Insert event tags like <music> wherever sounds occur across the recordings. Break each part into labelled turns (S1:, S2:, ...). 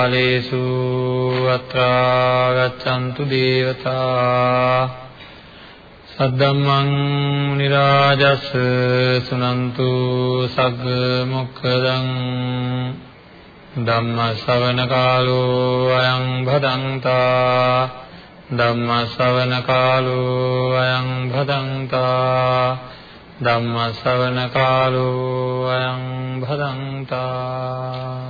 S1: සමන්ත චක්කවාලේසු අත්‍රා ගච්ඡන්තු දේවතා සද්දම්මං මුනි රාජස් සුනන්තු සග්ග මොක්ඛදං ධම්ම ශ්‍රවණ කාලෝ අයං භදංතා ධම්ම ශ්‍රවණ කාලෝ අයං භදංතා ධම්ම ශ්‍රවණ කාලෝ අයං භදංතා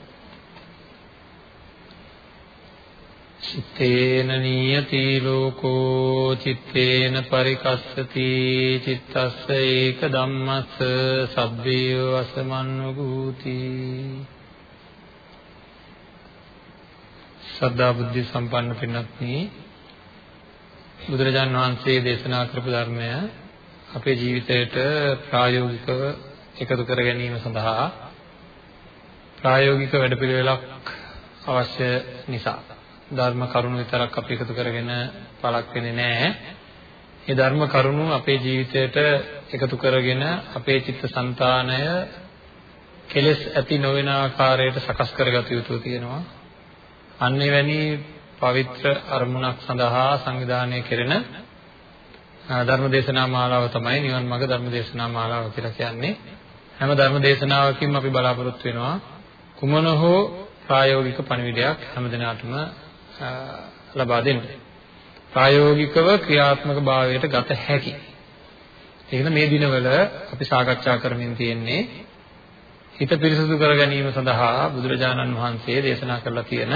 S1: චිත්තේන නියති ලෝකෝ චිත්තේන පරිකස්සති චිත්තස්ස ඒක ධම්මස්ස සබ්බේ වසමන්වගූති සද්ධා බුද්ධ සම්පන්න පින්වත්නි බුදුරජාන් වහන්සේ දේශනා කරපු ධර්මය අපේ ජීවිතයට ප්‍රායෝගිකව එකතු කර ගැනීම සඳහා ප්‍රායෝගික වැඩපිළිවෙලක් අවශ්‍ය නිසා. ධර්ම කරුණු විතරක් අපි එකතු කරගෙන පළක් වෙන්නේ නැහැ. මේ ධර්ම කරුණු අපේ ජීවිතයට එකතු කරගෙන අපේ චිත්තසංතානය කෙලෙස් ඇති නොවන ආකාරයට සකස් කරගත යුතු තියෙනවා. අන්න එවැනි පවිත්‍ර අරමුණක් සඳහා සංවිධානය කෙරෙන ධර්ම දේශනා මාලාව තමයි නිවන් මාර්ග ධර්ම දේශනා මාලාව කියලා කියන්නේ. හැම ධර්ම දේශනාවකින්ම අපි බලාපොරොත්තු වෙනවා කුමන හෝ ප්‍රායෝගික පණිවිඩයක් හැම දිනකටම ලබා දෙන්න. ප්‍රායෝගිකව ක්‍රියාත්මක භාවයට ගත හැකි. ඒකන මේ දිනවල අපි සාකච්ඡා කරමින් තියෙන්නේ හිත පිරිසුදු කර ගැනීම සඳහා බුදුරජාණන් වහන්සේ දේශනා කරලා තියෙන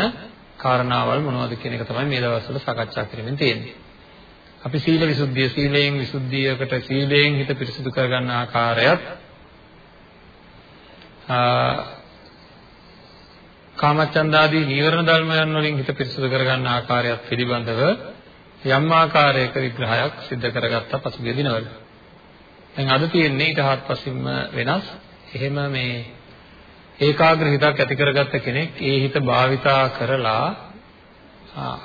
S1: කාරණාවල් මොනවද කියන එක තමයි මේ දවස්වල සාකච්ඡා කරමින් තියෙන්නේ. අපි සීල විසුද්ධිය සීලයෙන් විසුද්ධියකට සීලයෙන් හිත පිරිසුදු කරගන්න ආකාරයත් කාමචන්දාදී නීවරණ ධර්මයන් වලින් හිත පිරිසුදු කරගන්න ආකාරයත් පිළිබඳව යම් ආකාරයක විග්‍රහයක් සිදු කරගත්තා පසුගිය දිනවල. දැන් අද තියෙන්නේ ඊට හත්පසින්ම වෙනස්. එහෙම මේ ඒකාග්‍ර හිතක් ඇති කරගත්ත කෙනෙක් ඒ හිත භාවිතා කරලා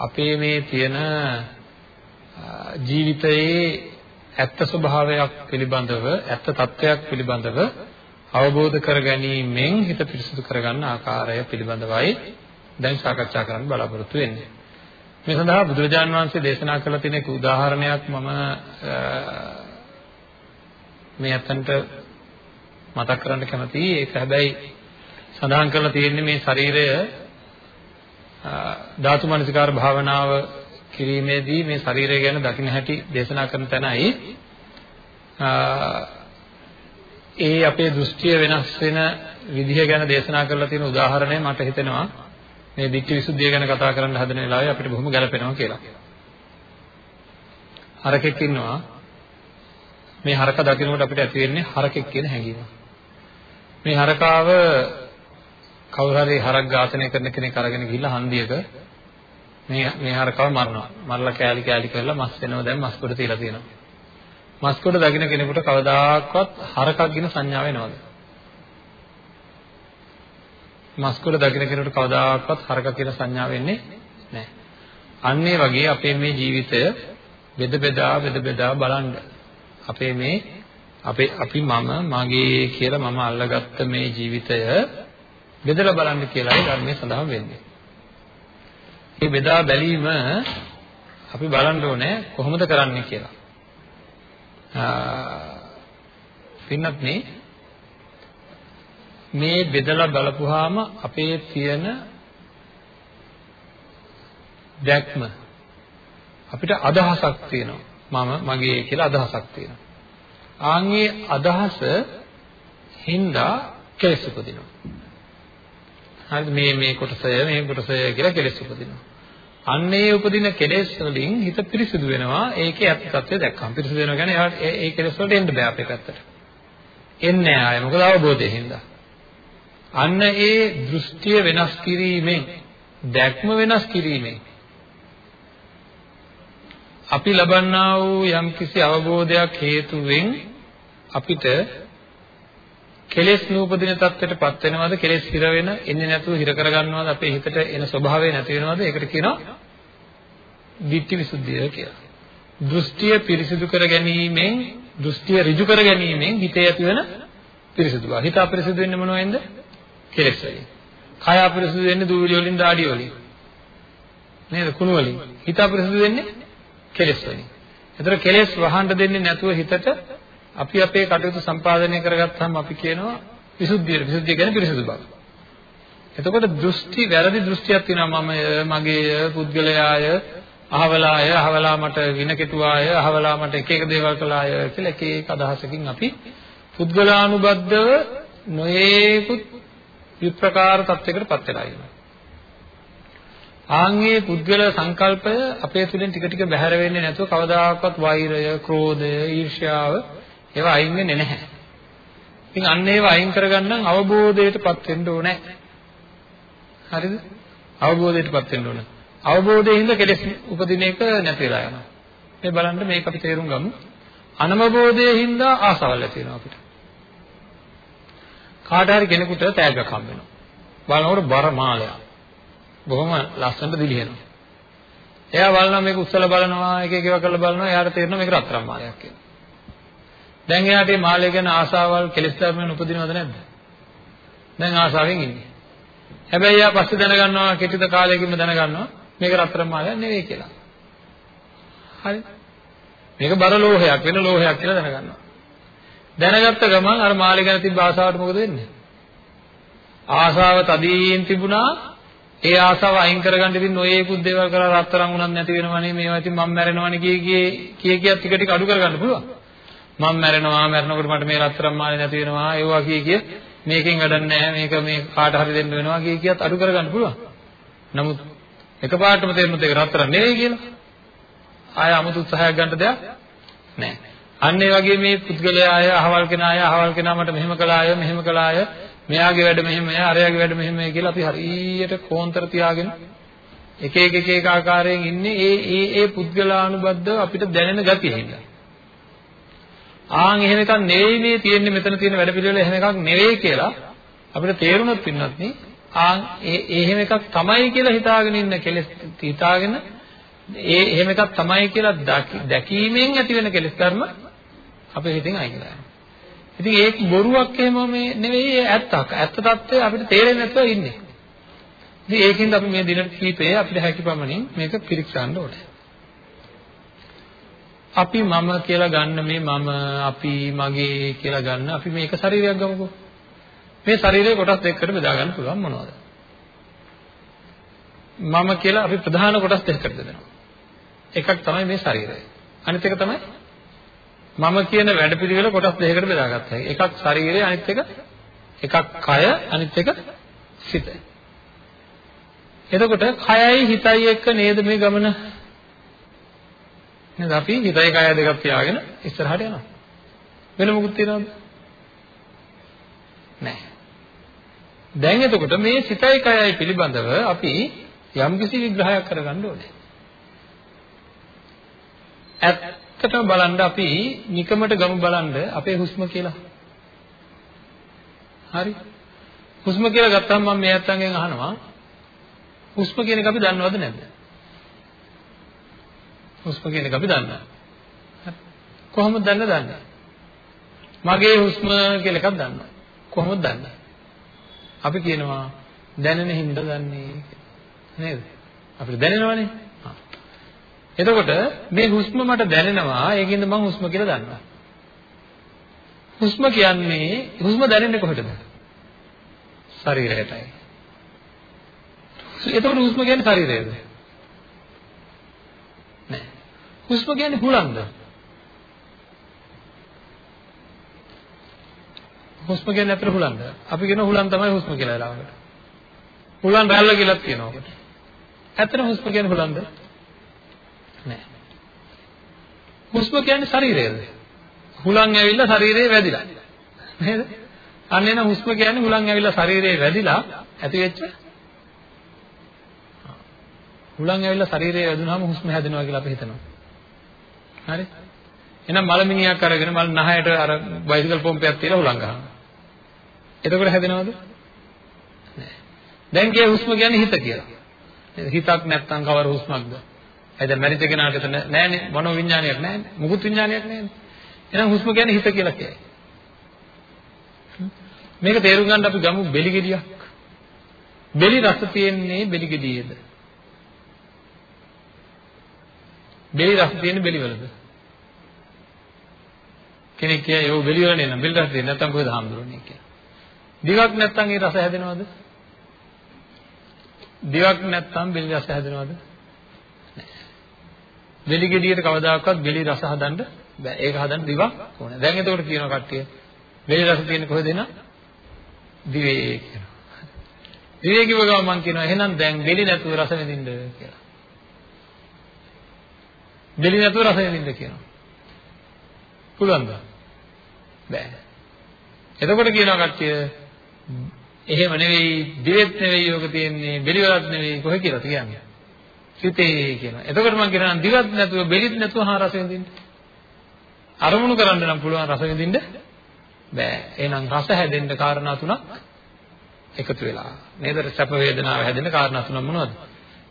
S1: අපේ මේ තියෙන ජීවිතයේ ඇත්ත ස්වභාවයක් පිළිබඳව ඇත්ත తත්වයක් පිළිබඳව අවබෝධ කර ගැනීමෙන් හිත පිරිසිදු කරගන්න ආකාරය පිළිබඳවයි දැන් සාකච්ඡා කරන්න බලාපොරොත්තු වෙන්නේ. මේ සඳහා බුදුරජාණන් වහන්සේ දේශනා කළ තියෙන එක උදාහරණයක් මම මේ අතන්ට මතක් කරන්න කැමතියි. ඒක හැබැයි සඳහන් කරලා තියෙන්නේ මේ ශරීරය ධාතු මනසිකාර භාවනාව කිරීමේදී මේ ශරීරය ගැන දකින්න හැටි දේශනා කරන තැනයි ඒ අපේ දෘෂ්ටිය වෙනස් වෙන විදිහ ගැන දේශනා කරලා තියෙන උදාහරණය මට හිතෙනවා මේ දික්ක විසුද්ධිය ගැන කතා කරන්න හදන වෙලාවේ අපිට බොහොම ගැළපෙනවා කියලා. හරකෙක් ඉන්නවා මේ හරක දකිනකොට අපිට ඇති වෙන්නේ හරකෙක් කියන හැඟීම. මේ හරකාව කවුරු හරි හරක් ඝාතනය කරන කෙනෙක් අරගෙන ගිහිල්ලා හන්දියක මේ මේ හරකාව මරනවා. මරලා කෑලි කෑලි කරලා මස් වෙනවා දැන් මස් කොට තියලා තියෙනවා. මස්කොඩ දකින්න කෙනෙකුට කවදාකවත් හරකක් ගැන සංඥාව එනවද? මස්කොඩ දකින්න කෙනෙකුට කවදාකවත් හරකක් කියන සංඥාව එන්නේ නැහැ. අන්න ඒ වගේ අපේ මේ ජීවිතය බෙද බෙදා බෙද බෙදා බලන්න. අපේ මේ අපේ අපි මම මගේ කියලා මම අල්ලගත්ත මේ ජීවිතය බෙදලා බලන්න කියලායි ධර්මයේ සඳහන් වෙන්නේ. මේ බෙදා බැලීම අපි බලන්න ඕනේ කොහොමද කරන්නේ කියලා. පින්නත් මේ මේ බෙදලා බලපුවාම අපේ තියෙන දැක්ම අපිට අදහසක් තියෙනවා. මම මගේ කියලා අදහසක් තියෙනවා. ආන්ගේ අදහස හින්දා කෙලෙස් උපදිනවා. හරිද? මේ මේ කොටසය මේ කොටසය කියලා කෙලෙස් උපදිනවා. අන්නේ උපදින කෙලෙස් වලින් හිත පිරිසිදු වෙනවා. ඒකේ ඇත්ත తත්වය දැක්කම පිරිසිදු වෙනවා කියන්නේ ඒ කෙලෙස් වලට එන්න බෑ අපේ පැත්තට. එන්නේ ආය මොකද අවබෝධයෙන් හින්දා. අන්න ඒ දෘෂ්ටිය වෙනස් කිරීමෙන් දැක්ම වෙනස් කිරීමෙන් අපි ලබන්නා වූ යම්කිසි අවබෝධයක් හේතුවෙන් අපිට කෙලෙස් නූපදින තත්ත්වයටපත් වෙනවද කෙලෙස් හිර වෙන එන්නේ නැතුව හිර කරගන්නවද අපේ හිතට එන ස්වභාවය නැති වෙනවද ඒකට කියනවා ditthi visuddhiය කියලා. දෘෂ්ටිය පිරිසිදු කර ගැනීමෙන් දෘෂ්ටිය ඍජු කර ගැනීමෙන් හිතේ ඇතිවන පිරිසිදු බව. හිත අපිරිසිදු වෙන්නේ මොනවෙන්ද? කෙලෙස් වලින්. කය අපිරිසිදු වෙන්නේ දූවිලි වලින් දාඩිය වලින්. නේද? කුණු වලින්. හිත අපිරිසිදු වෙන්නේ කෙලෙස් වලින්. ඒතර කෙලෙස් වහන්න දෙන්නේ නැතුව හිතට අපි අපේ කටයුතු සම්පාදනය කරගත්තාම අපි කියනවා විසුද්ධිය. විසුද්ධිය කියන්නේ පිරිසිදු බව. එතකොට දෘෂ්ටි වැරදි දෘෂ්ටියක් තියෙනවා මමය, මගේය, පුද්ගලයාය, අහවලාය, අහවලා මට වින කෙටුවාය, අහවලා මට එක එක දේවල් කළාය කියලා එක එක අදහසකින් අපි පුද්ගලානුබද්ධව නොයේකුත් විප්‍රකාර තත්යකටපත් වෙලා ඉන්නවා. ආන්ගේ පුද්ගල සංකල්පය අපේ තුලින් ටික ටික බැහැර වෙන්නේ නැතුව කවදාකවත් වෛරය, ක්‍රෝධය, ඊර්ෂ්‍යාව ඒවා අයින් වෙන්නේ නැහැ. ඉතින් අන්න ඒවා අයින් කරගන්න අවබෝධයටපත් වෙන්න ඕනේ. හරිද? අවබෝධයටපත් වෙන්න ඕනේ. අවබෝධයෙන් කෙලෙස් උපදින එක නැති වෙලා යනවා. මේ බලන්න මේක අපි තේරුම් ගමු. අනවබෝධයෙන් හින්දා ආසාවල් ඇති වෙනවා අපිට. කාට හරි කෙනෙකුට තෑග්ගක් හම්බ වෙනවා. බලනකොට බර මාලයක්. බොහොම ලස්සනට දිලිහෙනවා. එයා බලනවා මේක උස්සලා බලනවා එක එක ඒවා කරලා බලනවා එයාට තේරෙනවා මේක රත්තරන් මාලයක් කියලා. දැන් එයාට මේ මාළය ගැන ආසාවල් කෙලෙස් ධර්මයන් උපදිනවද නැද්ද? දැන් ආසාවෙන් ඉන්නේ. හැබැයි එයා පස්සේ දැනගන්නවා කෙටිද කාලයකින්ම දැනගන්නවා මේක රත්තරන් මාලයක් නෙවෙයි කියලා. හරි. මේක බර ලෝහයක් වෙන ලෝහයක් කියලා දැනගන්නවා. දැනගත්ත ගමන් අර මාළය ගැන තිබ්බ ආසාවට මොකද වෙන්නේ? ආසාව තදින් තිබුණා ඒ ආසාව අයින් කරගන්න ඉතින් නොයේකුත් දේවල් කරලා රත්තරන් උනත් නැති වෙනවනේ මේවා ඉතින් මම මැරෙනවනේ කිය කිය කිය කිය ටික ටික අඩු කරගන්න පුළුවන්. මම මැරෙනවා මැරෙනකොට මට මේ රත්තරන් මාලේ නැති වෙනවා ඒවා කිය කිය මේකෙන් වැඩක් නැහැ මේක මේ කාට හරි දෙන්න වෙනවා කිය කියත් අඩු කරගන්න පුළුවන්. නමුත් එකපාරටම තේරුණොත් ඒක රත්තරන් නෙවෙයි කියලා. ආය 아무තු උත්සාහයක් ගන්න දෙයක් නැහැ. අන්න ඒ වගේ මේ පුද්ගලයා අය අහවල් කෙනා අය අහවල් කෙනා මට මෙහෙම කළාය මෙහෙම කළාය මෙයාගේ වැඩ මෙහෙමයි අරයාගේ වැඩ මෙහෙමයි කියලා අපි හරියට කෝන්තර තියාගෙන එක එක එක එක ආකාරයෙන් ඉන්නේ. ඒ ඒ ඒ පුද්ගලානුබද්ධව අපිට දැනෙන ගතිය හින්දා. ආන් එහෙම එකක් නෙවෙයි මේ තියෙන්නේ මෙතන තියෙන වැඩ පිළිවෙල එහෙම එකක් නෙවෙයි කියලා අපිට තේරුණොත් පින්නත් නේ ආන් ඒ එහෙම එකක් තමයි කියලා හිතාගෙන ඉන්න කෙලෙස් හිතාගෙන ඒ එහෙම එකක් තමයි කියලා දැකීමෙන් ඇති වෙන කෙලෙස් ධර්ම අපේ හිතෙන් අයින් කරලා යනවා. ඉතින් ඒක බොරුවක් එහෙම මේ නෙවෙයි ඇත්තක්. ඇත්ත తත්වය අපිට තේරෙන්නේ නැතුව ඉන්නේ. ඉතින් ඒකින්ද අපි මේ දින කීපේ අපිට හැකි පමණින් මේක පිරික්සන්න ඕනේ. අපි මම කියලා ගන්න මේ මම අපි මගේ කියලා ගන්න අපි මේක ශරීරයක් ගමුකෝ. මේ ශරීරයේ කොටස් දෙකකට බෙදා ගන්න පුළුවන් මොනවද? මම කියලා අපි ප්‍රධාන කොටස් දෙකකට බෙදනවා. එකක් තමයි මේ ශරීරය. අනිත් එක තමයි මම කියන වැඩපිළිවෙල කොටස් දෙකකට බෙදාගත්තා. එකක් ශරීරය අනිත් එක එකක් කය අනිත් එක සිත. එතකොට කයයි හිතයි එක්ක නේද මේ ගමන නේද? අපි හිතයි කය දෙකක් තියාගෙන ඉස්සරහට යනවා. වෙන මොකුත් තියනවද? නැහැ. දැන් එතකොට මේ සිතයි කයයි පිළිබඳව අපි යම්කිසි විග්‍රහයක් කරගන්න ඕනේ. ඇත්තටම බලන්න අපි නිකමට ගමු බලන්න අපේ හුස්ම කියලා. හරි. හුස්ම කියලා ගත්තාම මම මේ අත්තන්ගෙන් අහනවා. හුස්ම කියන එක අපි දන්නවද නැද්ද? හුස්ම කියන එක අපි දන්නවා. කොහොමද දන්න දන්නේ? මගේ හුස්ම කියලා එකක් දන්නවා. කොහොමද දන්නේ? අපි කියනවා දැනෙන හින්දා දන්නේ නේද? අපිට දැනෙනවනේ. එතකොට මේ හුස්ම මට දැනෙනවා ඒකින්ද මම හුස්ම කියලා දන්නවා. හුස්ම කියන්නේ හුස්ම දැනෙන්නේ කොහෙටද? ශරීරයටයි. එතකොට හුස්ම කියන්නේ ශරීරයද? හුස්ම කියන්නේ හුලංග. හුස්ම කියන්නේ අතර හුලංග. අපි කියන හුලං තමයි හුස්ම කියලා ලාවකට. හුලං රැල්ල කියලා කියනවා ඔකට. ඇත්තට හුස්ම කියන්නේ හුලංග නෑ. හුස්ම කියන්නේ ශරීරයද? හුලං ඇවිල්ලා ශරීරේ වැදිලා. නේද? අන්න එන හුස්ම කියන්නේ හුලං ඇවිල්ලා ශරීරේ වැදිලා ඇති වෙච්ච හුලං ඇවිල්ලා ශරීරේ වැදුනහම හුස්ම හැදෙනවා කියලා අපි හිතනවා. හරි? එහෙනම් මලමිනියක් අරගෙන මල් නහයට අර බයිසිකල් පොම්පයක් තියලා හුලං ගහනවා. එතකොට හැදෙනවද? නෑ. දැන් කිය හුස්ම කියන්නේ හිත කියලා. හිතක් නැත්තම් කවර හුස්මක්ද? ඒ දැන් මැරිච්ච කෙනාට එතන නෑනේ මනෝ විඥානයක් නෑනේ. මුකුත් විඥානයක් නෑනේ. එහෙනම් හුස්ම කියන්නේ හිත කියලා කියයි. මේක තේරුම් ගන්න අපි ගමු බෙලි ගෙඩියක්. බෙලි රස තියෙන්නේ බෙලි ගෙඩියේද? බෙලි රස තියෙන්නේ බෙලි වලද? කෙනෙක් කියයි ඔව් බෙලි වල නේ නම් බෙලි රස තියෙන්නේ නැත්තම් කොහෙද හම්බුනේ කියලා. දිවක් නැත්තම් ඒ රස හැදෙනවද? දිවක් නැත්තම් බෙලි රස හැදෙනවද? බෙලි ගෙඩියට කවදාකවත් බෙලි රස හදන්න බෑ. ඒක හදන්න දිවක් ඕනේ. දැන් එතකොට කියනවා කට්ටිය බෙලි රස තියෙන්නේ කොහෙද එන? දිවේ කියනවා. දිවේ කිව්ව ගමන් මම කියනවා එහෙනම් දැන් බෙලි නැතුව රස විඳින්න කියලා. බෙලි නැතුව රස විඳින්න කියනවා. පුළුවන්ද? බෑ. එතකොට කියනවා කට්ටිය එහෙම නෙවෙයි දිවෙත් නෙවෙයි යෝග තියෙන්නේ බෙලි වලත් නෙවෙයි කොහෙ කියලා කියන්නේ. සිතේ කියනවා. එතකොට මම කියනවා දිවත් නැතුව බෙලිත් නැතුව හා රස විඳින්න. අරමුණු කරන්න නම් පුළුවන් රස විඳින්න බෑ. එහෙනම් රස හැදෙන්න කාරණා තුනක් එකතු වෙලා. නේද? සැප වේදනාව හැදෙන්න කාරණා තුනක් මොනවද?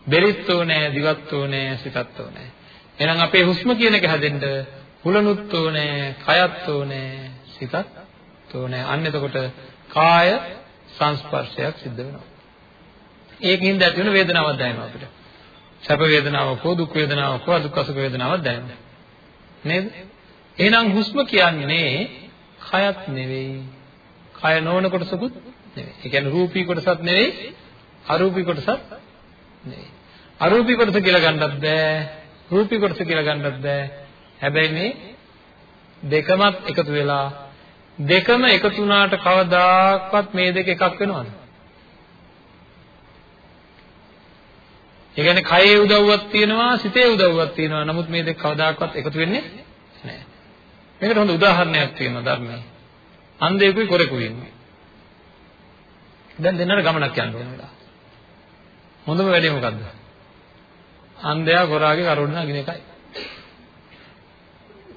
S1: බෙලිත් ඕනේ, දිවත් ඕනේ, සිතත් ඕනේ. එහෙනම් අපේ හුස්ම කියන එක හැදෙන්න හුලනුත් ඕනේ, කයත් ඕනේ, සිතත් ඕනේ. අන්න එතකොට කාය සංස්පර්ශයක් සිද්ධ වෙනවා. ඒකින්ද ඇති වෙන වේදනාවක් දැනෙනවා අපිට. සැප වේදනාවක් හෝ දුක් වේදනාවක් හෝ දුක් අසුඛ වේදනාවක් දැනෙනවා. නේද? එහෙනම් හුස්ම කියන්නේ කයත් නෙවෙයි. කය නොවන කොටසකුත් නෙවෙයි. ඒ කියන්නේ රූපී කොටසත් නෙවෙයි, අරූපී කොටසත් නෙවෙයි. අරූපී කොටස කියලා ගන්නත් බෑ, රූපී කොටස කියලා ගන්නත් බෑ. හැබැයි මේ දෙකමත් එකතු වෙලා දෙකම එකතු වුණාට කවදාකවත් මේ දෙක එකක් වෙනවද? ඒ කියන්නේ කයේ උදව්වක් තියෙනවා සිතේ උදව්වක් තියෙනවා නමුත් මේ දෙක කවදාකවත් එකතු වෙන්නේ නැහැ. මේකට හොඳ උදාහරණයක් තියෙනවා ධර්මයේ. අන්ධයෙකුයි කොරෙකුයි ඉන්නේ. දැන් දෙන්නට ගමනක් යන්න ඕන වෙලා. හොඳම වැඩේ මොකද්ද? අන්ධයා කොරාගේ කරුණ නගින එකයි.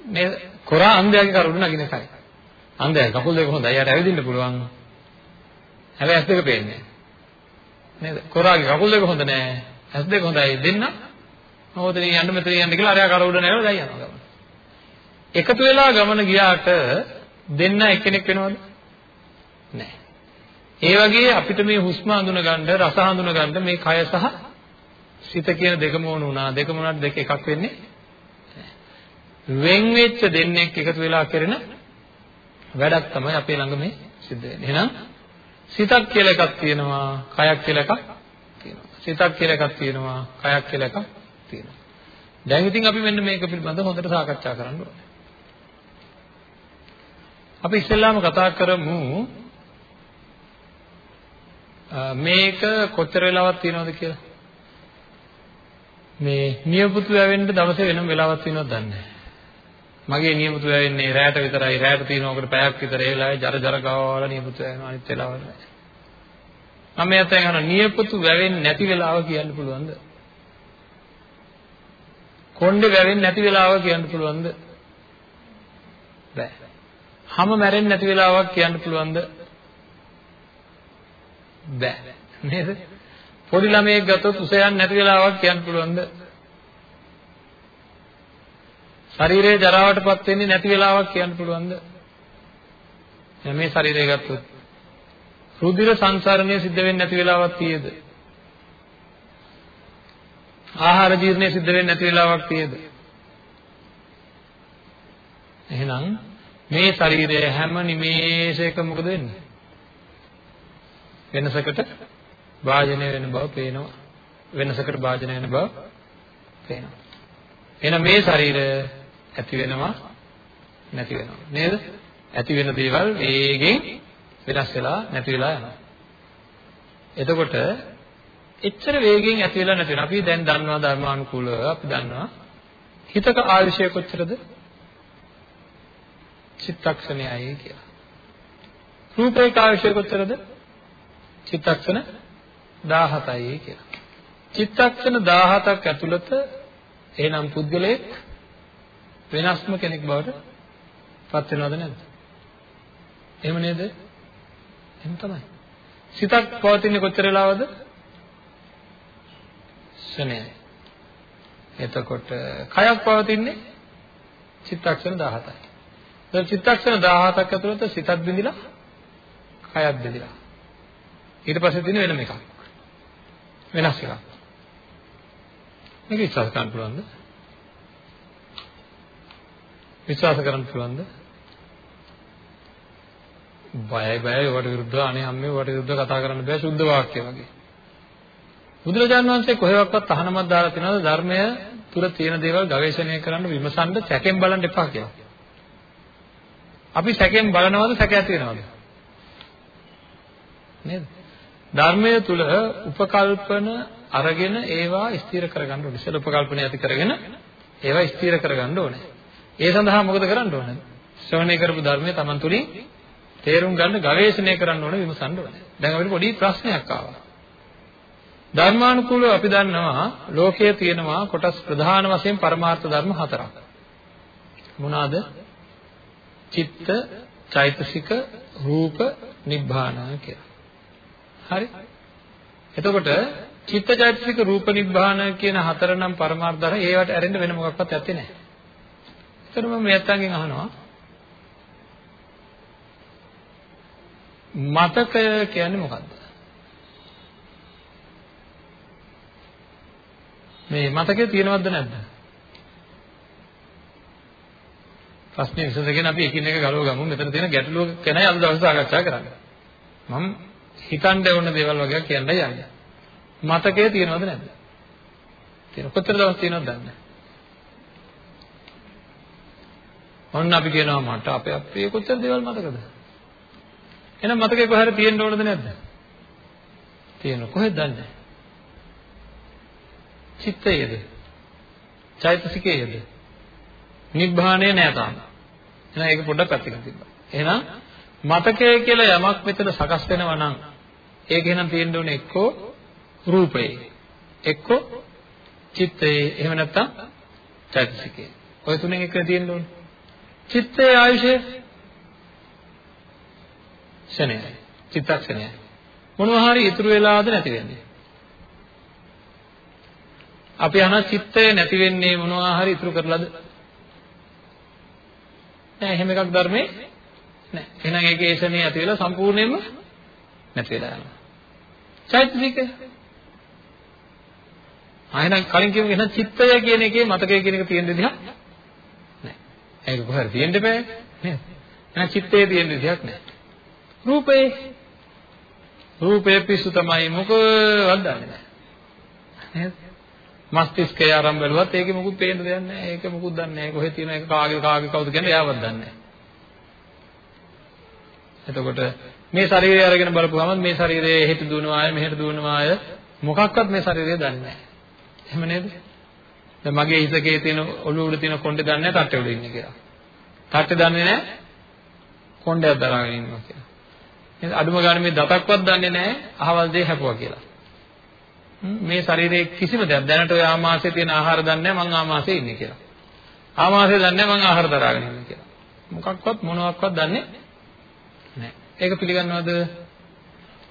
S1: මේ කොරා අන්ධයාගේ කරුණ නගින එකයි. අන්ධයා කකුල් දෙක හොඳයි. යාට ඇවිදින්න පුළුවන්. හැබැයි ඇස් දෙක පේන්නේ නේද? කොරාගේ කකුල් දෙක හොඳ නෑ. ඇස් දෙක හොඳයි දෙන්න. මොකද යන්න මෙතන යන්න කියලා අරයා කර උඩ නැරලා දැන් යනවා ගමන. එකතු වෙලා ගමන ගියාට දෙන්න එක්කෙනෙක් වෙනවද? නෑ. ඒ වගේ අපිට මේ හුස්ම හඳුන ගන්න, රස හඳුන ගන්න මේ කය සහ සිත කියන දෙකම ඕන වුණා. දෙකම උනාට දෙක එකක් වෙන්නේ වෙන් වෙච්ච දෙන්නෙක් එකතු වෙලා කරන වැඩක් තමයි අපේ ළඟ මේ සිද්ධ වෙන්නේ. එහෙනම් සිතක් කියලා එකක් තියෙනවා, කයක් කියලා එකක් තියෙනවා. සිතක් කියලා එකක් තියෙනවා, කයක් කියලා එකක් තියෙනවා. දැන් ඉතින් අපි මෙන්න මේක පිළිබඳව හොඳට සාකච්ඡා කරන්න ඕනේ. අපි ඉස්සෙල්ලාම කතා කරමු මේක කොච්චර වෙලාවක් තියෙනවද කියලා. මේ නියපොතු වැවෙන්න දවසේ වෙනම වෙලාවක් තියෙනවද දන්නේ නැහැ. මගේ නියපොතු වැවෙන්නේ රැයට විතරයි. රැයට තියෙනවකට පැයක් විතර ඒ වෙලාවේ ජර ජර ගාවලා නියපොතු වැවෙනවා අනිත් වෙලාවල නැහැ. මම මෙයන් අහන නියපොතු වැවෙන්නේ නැති වෙලාව කියන්න පුළුවන්ද? කොණ්ඩේ වැවෙන්නේ නැති වෙලාව කියන්න පුළුවන්ද? බෑ. හැම මැරෙන්නේ නැති වෙලාවක් කියන්න පුළුවන්ද? බෑ. නේද? පොඩි ළමයෙක් ගත්තොත් උස යන්නේ නැති වෙලාවක් කියන්න පුළුවන්ද? ශරීරයේ ජරාවටපත් වෙන්නේ නැති වෙලාවක් කියන්න පුළුවන්ද? මේ ශරීරය ගත්තොත් රුධිර සංසරණය සිද්ධ වෙන්නේ නැති වෙලාවක් තියෙද? ආහාර ජීර්ණය සිද්ධ වෙන්නේ නැති වෙලාවක් තියෙද? එහෙනම් මේ ශරීරය හැම නිමේෂයකම මොකද වෙන්නේ? වෙනසකට භාජනය වෙන බව පේනවා. වෙනසකට භාජනය වෙන බව පේනවා. එහෙනම් මේ ශරීරය ඇති වෙනවා නැති වෙනවා නේද? ඇති වෙන දේවල් වේගෙන් වෙනස් වෙලා නැති වෙලා යනවා. එතකොට එච්චර වේගෙන් ඇති වෙලා නැති වෙනවා. අපි දැන් දන්නවා ධර්මානුකූලව අපි දන්නවා හිතක ආයුෂය කොච්චරද? චිත්තක්ෂණයයි කියලා. රූපේක ආයුෂය කොච්චරද? චිත්තක්ෂණ 17යි කියලා. චිත්තක්ෂණ 17ක් ඇතුළත එහෙනම් පුද්ගලයෙක් වෙනස්ම කෙනෙක් බවට පත් වෙනවද නැද්ද? එහෙම නේද? එහෙම තමයි. සිතක් පවතින්නේ කොච්චර වෙලාවද? ශනේයි. එතකොට කයක් පවතින්නේ චිත්තක්ෂණ 17යි. දැන් චිත්තක්ෂණ 17ක් ඇතුළත සිතක් බිඳිලා කයක් බිඳිලා. ඊට පස්සේ තියෙන වෙනම එකක්. වෙනස් එකක්. මේක විශ්වාස කරන්න පුළුවන්ද? විශ්වාස කරන්න පුළුවන්ද? බයයි බයයි වට විරුද්ධව අනේ අම්මේ වට විරුද්ධව කතා කරන්න බෑ සුද්ධ වාක්‍ය වගේ. බුදුරජාණන් වහන්සේ කොහෙවත් අහනමක් දාලා තියෙනවද ධර්මය තුල තියෙන දේවල් ගවේෂණය කරන්න විමසන්න සැකෙන් බලන්න එපා කියලා. අපි සැකෙන් බලනවද සැක ඇති වෙනවද? නේද? ධර්මය තුල උපකල්පන අරගෙන ඒවා ස්ථිර කරගන්න ඕනේ. ඉස්සෙල් උපකල්පන ඇති කරගෙන ඒවා ස්ථිර කරගන්න ඕනේ. ඒ සඳහා මොකද කරන්න ඕනේ? ශ්‍රවණය කරපු ධර්මය Taman තුලින් තේරුම් ගන්න ගවේෂණය කරන්න ඕනේ විමසන්න ඕනේ. දැන් අපිට පොඩි ප්‍රශ්නයක් ආවා. ධර්මානුකූලව අපි දන්නවා ලෝකයේ තියෙනවා කොටස් ප්‍රධාන වශයෙන් පරමාර්ථ ධර්ම හතරක්. මොනවාද? චිත්ත, චෛතසික, රූප, නිබ්බාන කියලා. හරි? එතකොට චිත්ත, චෛතසික, රූප, නිබ්බාන කියන හතර නම් පරමාර්ථ ධර්ම ඒවට ඇරෙන්න වෙන මොකක්වත් ඇත්තේ නැහැ. ඒතර මම මෙයන්ගෙන් අහනවා මතකය කියන්නේ මොකක්ද? මේ මතකයේ තියෙනවද නැද්ද? ප්‍රශ්නේ විසඳගෙන අපි එකින් එක ගලව ගමු. මෙතන තියෙන ගැටලුව ගැනයි අද දවසේ සාකච්ඡා කරන්නේ. මම හිතන්න ඕන දේවල් වගේ කියන්නයි යන්නේ. මතකයේ තියෙනවද නැද්ද? තියෙන. කොතර දවස් තියෙනවද දන්නේ ඔන්න අපි කියනවා මට අපේ අපේ කොච්චර දේවල් මතකද? එහෙනම් මතකේ කොහේ හරි තියෙන්න ඕනද නැද්ද? තියෙනවා. කොහෙද දන්නේ? චිත්තයේද? චෛතසිකයේද? නිබ්බාණය නෑ තාම. එහෙනම් ඒක පොඩ්ඩක් පැත්තකින් තිබ්බා. එහෙනම් මතකය කියලා යමක් මෙතන සකස් වෙනවා නම් ඒක එහෙනම් තියෙන්න ඕනේ එක්කෝ රූපේ එක්කෝ චිත්තේ එහෙම නැත්නම් චෛතසිකේ. ඔය තුනෙන් එක තියෙන්න ඕනේ. චිත්තේ ආයුෂය ක්ෂණයයි. චිත්තක්ෂණයයි. මොනවා හරි ඉතුරු වෙලාද නැති වෙන්නේ. අපි අහන චිත්තය නැති වෙන්නේ මොනවා හරි ඉතුරු කරලාද? නෑ එහෙම එකක් ධර්මේ නෑ. එහෙනම් ඒකේ ඒෂණේ ඇති වෙලා සම්පූර්ණයෙන්ම නැති වෙලා යනවා. චෛතසික ආයෙනම් කලින් කියමු එහෙනම් චිත්තය කියන එකේ මතකය කියන එක තියෙන දෙයක් නෑ. ඒක කොහොමද තියෙන්න බෑ නේද? එහෙනම් චිත්තයේ තියෙන දෙයක් නෑ. රූපේ රූපේ පිස්සු තමයි මොකවත් දන්නේ නෑ. නේද? මස්තිෂ්කය ආරම්භ බැලුවත් ඒකේ මොකුත් පේන්න දෙයක් නැහැ. ඒක මොකුත් දන්නේ නැහැ. කොහෙද තියෙන එක කාගේ කාගේ කවුද කියන්නේ එයාවත් දන්නේ නැහැ. එතකොට මේ ශරීරය අරගෙන බලපුවම මේ ශරීරයේ එහෙට දුවනවා අය මෙහෙට දුවනවා අය මොකක්වත් මේ ශරීරය දන්නේ නැහැ. එහෙම නේද? දැන් මගේ හිසකේ තියෙන ඔළුව උඩ තියෙන කොණ්ඩේ දන්නේ නැහැ තට්ටේ උඩ ඉන්නේ කියලා. තට්ටේ දන්නේ නැහැ කොණ්ඩයක් දරාගෙන ඉන්නවා කියලා. එහෙනම් අඩුම ගානේ මේ දතක්වත් දන්නේ නැහැ අහවල් දේ හැපුවා කියලා. මේ ශරීරයේ කිසිම දෙයක් දැනට ඔය ආමාශයේ තියෙන ආහාර දන්නේ නැහැ මං ආමාශයේ ඉන්නේ කියලා. ආමාශය දන්නේ මං ආහාර දරාගෙන ඉන්නේ කියලා. මොකක්වත් මොනවත්වත් දන්නේ නැහැ. ඒක පිළිගන්නවද?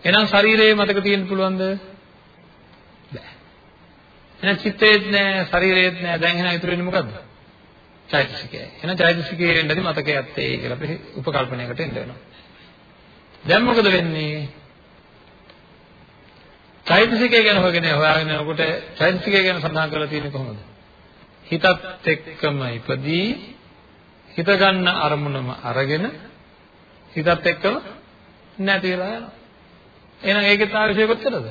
S1: එහෙනම් ශරීරයේ මතක තියෙන්න පුළුවන්ද? බෑ. එහෙනම් චිත්තයේත් නැහැ, ශරීරයේත් නැහැ. දැන් එහෙනම් ඉතුරු වෙන්නේ මොකද්ද? චෛතසිකය. එහෙනම් චෛතසිකයේ වෙන්නදී මතකයේ ඇත්තේ කියලා අපි උපකල්පනයකට එන්න වෙනවා. දැන් මොකද වෙන්නේ? චෛතසිකය ගැන හොයගෙන හොයාගෙන යනකොට චෛතසිකය ගැන සඳහන් කරලා තියෙන්නේ කොහොමද? හිතත් එක්කම ඉපදී හිත ගන්න අරමුණම අරගෙන හිතත් එක්කම නැති වෙලා යනවා. එහෙනම් ඒකේ තාවිෂය කොච්චරද?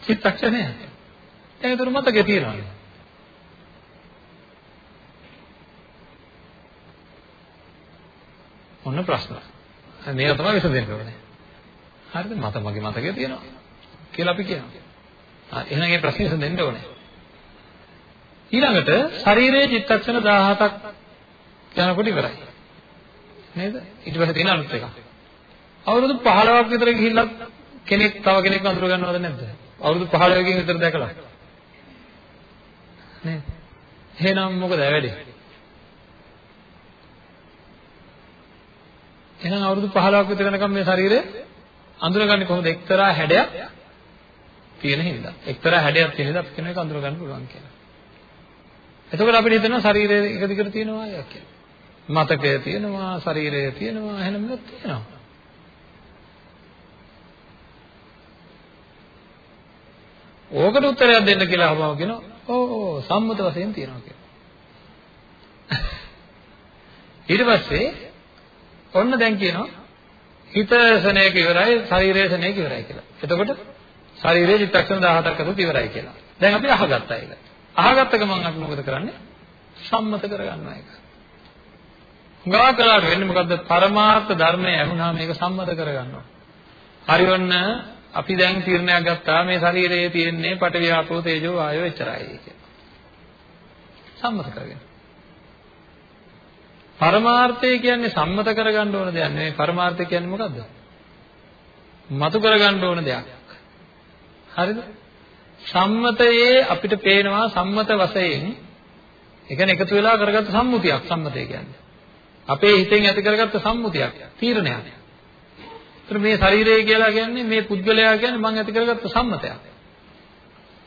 S1: චිත්තක්ෂණය. දැන් ඒතර මතකේ තියනවා. ඔන්න ප්‍රශ්න. මේක තමයි විසඳෙන්න ඕනේ. හරිද? මත මගේ මතකයේ තියෙනවා කියලා අපි කියනවා. හරි. එහෙනම් මේ ප්‍රශ්නේ විසඳෙන්න ඕනේ. ඊළඟට ශරීරයේ චිත්තක්ෂණ 17ක් යනකොට ඉවරයි. නේද? ඊට පස්සේ තියෙන අලුත් එකක්. අවුරුදු 15ක් විතර ගිහිල්ලා කෙනෙක් තව කෙනෙක් අඳුර ගන්නවද නැද්ද? අවුරුදු 15කින් විතර දැකලා. නේද? එහෙනම් මොකද වෙන්නේ? එහෙනම් අවුරුදු 15ක් විතර යනකම් මේ ශරීරය අඳුරගන්නේ කොහොමද? එක්තරා හැඩයක් තියෙන හින්දා. එක්තරා හැඩයක් තියෙන හින්දා අපි කියන එක අඳුරගන්න පුළුවන් කියලා. එතකොට අපිට හිතෙනවා ශරීරය එක දිගට තියෙනවා කියලා. මතකය තියෙනවා, ශරීරය තියෙනවා, එහෙනම් මේක තියෙනවා. ඕකට උත්තරයක් දෙන්න කියලා අහපුවම කියනවා ඕ සම්මත වශයෙන් තියෙනවා කියලා. ඊට පස්සේ ඔන්න දැන් කියනවා හිත සනේක ඉවරයි ශරීරය සනේක ඉවරයි කියලා. එතකොට ශරීරයේ චිත්තක්ෂණ 17ක් අතර ඉවරයි කියලා. දැන් අපි අහගත්තා ඒක. අහගත්ත ගමන් අපි මොකද කරන්නේ? සම්මත කරගන්නවා ඒක. හුඟා කලාට වෙන්නේ මොකද්ද? පරමාර්ථ ධර්මය ඇහුණාම මේක සම්මත කරගන්නවා. හරිවන්න අපි දැන් තීරණයක් ගත්තා මේ ශරීරයේ තියෙන්නේ පඨවි ආපෝ තේජෝ වායෝ එච්චරයි කියලා. සම්මත කරගෙන. පරමාර්ථය කියන්නේ සම්මත කරගන්න ඕන දෙයක් නෙවෙයි. පරමාර්ථය කියන්නේ මොකද්ද? මතු කරගන්න ඕන දෙයක්. හරිද? සම්මතයේ අපිට පේනවා සම්මත වශයෙන් ඒ කියන්නේ එකතු වෙලා කරගත්ත සම්මුතියක් සම්මතය කියන්නේ. අපේ හිතෙන් ඇති කරගත්ත සම්මුතියක්, තීරණයක්. ඒතර මේ ශරීරය කියලා කියන්නේ මේ පුද්ගලයා කියන්නේ මම ඇති කරගත්ත සම්මතයක්.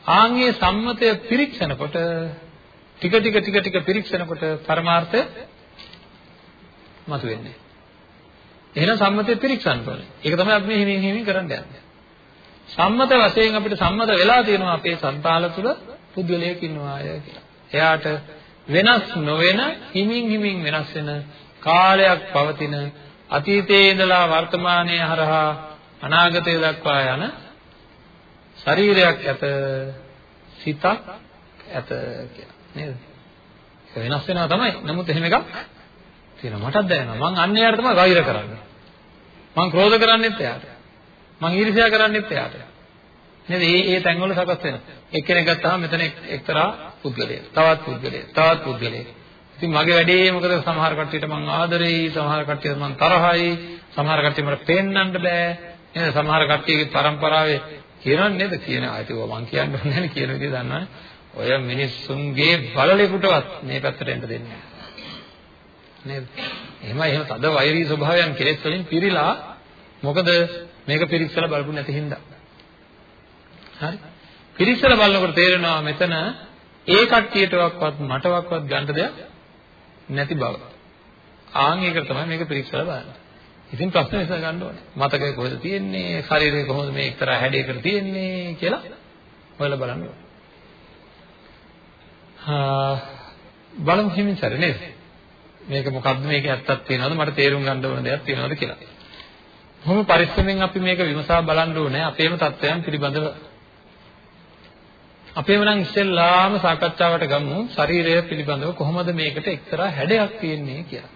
S1: ආන්ගේ සම්මතය පිරික්සනකොට ටික ටික ටික ටික පිරික්සනකොට පරමාර්ථය මතුවෙන්නේ. එහෙනම් සම්මතය පිරික්සන්න ඕනේ. ඒක තමයි අපි මේ හිමින් හිමින් කරන්න යන්නේ. සම්මත වශයෙන් අපිට සම්මත වෙලා තියෙනවා අපේ సంతාල තුල පුද්ගලයෙක් ඉන්නවා අය කියලා. එයාට වෙනස් නොවන හිමින් හිමින් වෙනස් වෙන කාලයක් පවතින අතීතයේ ඉඳලා වර්තමානයේ හරහා අනාගතය දක්වා යන ශරීරයක් ඇත සිතක් ඇත කියලා නේද? ඒක වෙනස් වෙනවා තමයි. නමුත් එහෙම එකක් තියෙනවා. මටත් දැනෙනවා. මං අන්න එයාට තමයි වෛර කරන්නේ. මං ක්‍රෝධ කරන්නේත් එයාට. මං ඊර්ෂ්‍යා කරන්නේත් එයාට. නේද? මේ මේ තැන්වල සකස් වෙනවා. එක්කෙනෙක් ගත්තාම මෙතන එක්තරා පුද්ගලයෙක්, තවත් පුද්ගලයෙක්, තවත් පුද්ගලයෙක්. ඉතින් මගේ වැඩේ මොකද සමහර කට්ටියට මං ආදරෙයි, සමහර කට්ටියට මං තරහයි, සමහර කට්ටිය මට පෙන්වන්න බෑ. නේද? සමහර කට්ටියගේ પરම්පරාවේ කියනවනේ නේද? කියන ආයත ඒවා මං කියන්න ඕනේ නැහැ කියන විදිහ දන්නවනේ. ඔය මිනිස්සුන්ගේ බලලෙකුටවත් මේ පැත්තට එන්න දෙන්නේ නැහැ. නේද? එහෙමයි එහෙම තද වෛරී ස්වභාවයන් කෙලෙස් වලින් පිරීලා මොකද මේක පිරික්සලා බලපු නැති හින්දා. හරි? පිරික්සලා බලනකොට තේරෙනවා මෙතන ඒ කට්ටියටවත් මටවත් ගන්න දෙයක් නැති බව. ආන් ඒකට තමයි මේක පිරික්සලා බලන්නේ. ඉතින් ප්‍රශ්න විසඳ ගන්න ඕනේ. මතකය කොහෙද තියෙන්නේ? ශරීරය කොහොමද මේ එක්තරා හැඩයකට තියෙන්නේ කියලා හොයලා බලන්න ඕනේ. ආ බලමු හිමින් සැරේ නේද? මේක මොකද්ද මේක ඇත්තක් තියනවද මට තේරුම් ගන්න ඕන දෙයක් තියනවද කියලා. කොහොම පරිස්සමෙන් අපි මේක විමසා බලන්න ඕනේ අපේම தත්වයන් පිළිබඳව. අපේම නම් ඉස්සෙල්ලාම සාකච්ඡාවට ගමු ශරීරය පිළිබඳව කොහොමද මේකට එක්තරා හැඩයක් තියෙන්නේ කියලා.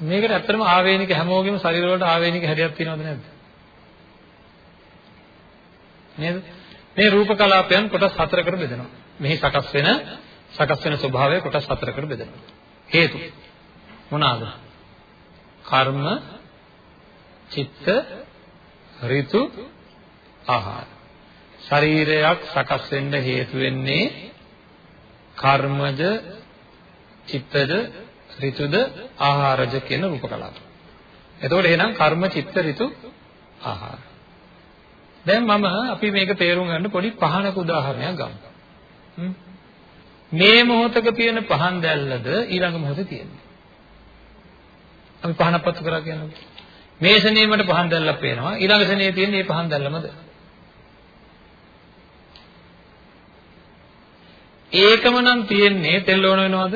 S1: මේකට ඇත්තටම ආවේනික හැමෝගෙම ශරීර වලට ආවේනික හැඩයක් තියෙනවද නැද්ද? නේද? මේ රූප කලාපයන් කොටස් හතරකට බෙදෙනවා. මෙහි සකස් වෙන සකස් වෙන ස්වභාවය කොටස් හතරකට බෙදෙනවා. හේතු මොනවාද? කර්ම, චිත්ත, ඍතු, ආහාර. ශරීරයක් සකස් වෙන්න හේතු වෙන්නේ කර්මජ, චිත්තජ, ඍතුද, ආහාරජ කියන රූප කලාප. එතකොට එහෙනම් කර්ම, චිත්ත, ඍතු, ආහාර. දැන් මම අපි මේක තේරුම් ගන්න පොඩි පහනක උදාහරණයක් ගමු. මේ මොහොතක තියෙන පහන් දැල්ලද ඊළඟ මොහොතේ තියෙන්නේ. අපි පහනක් පත්තු කරා කියනවා. මේ ශනේමට පහන් දැල්ලක් පේනවා. ඊළඟ ශනේ තියෙන මේ පහන් දැල්ලමද? ඒකම නම් තියෙන්නේ තෙල් ඕන වෙනවද?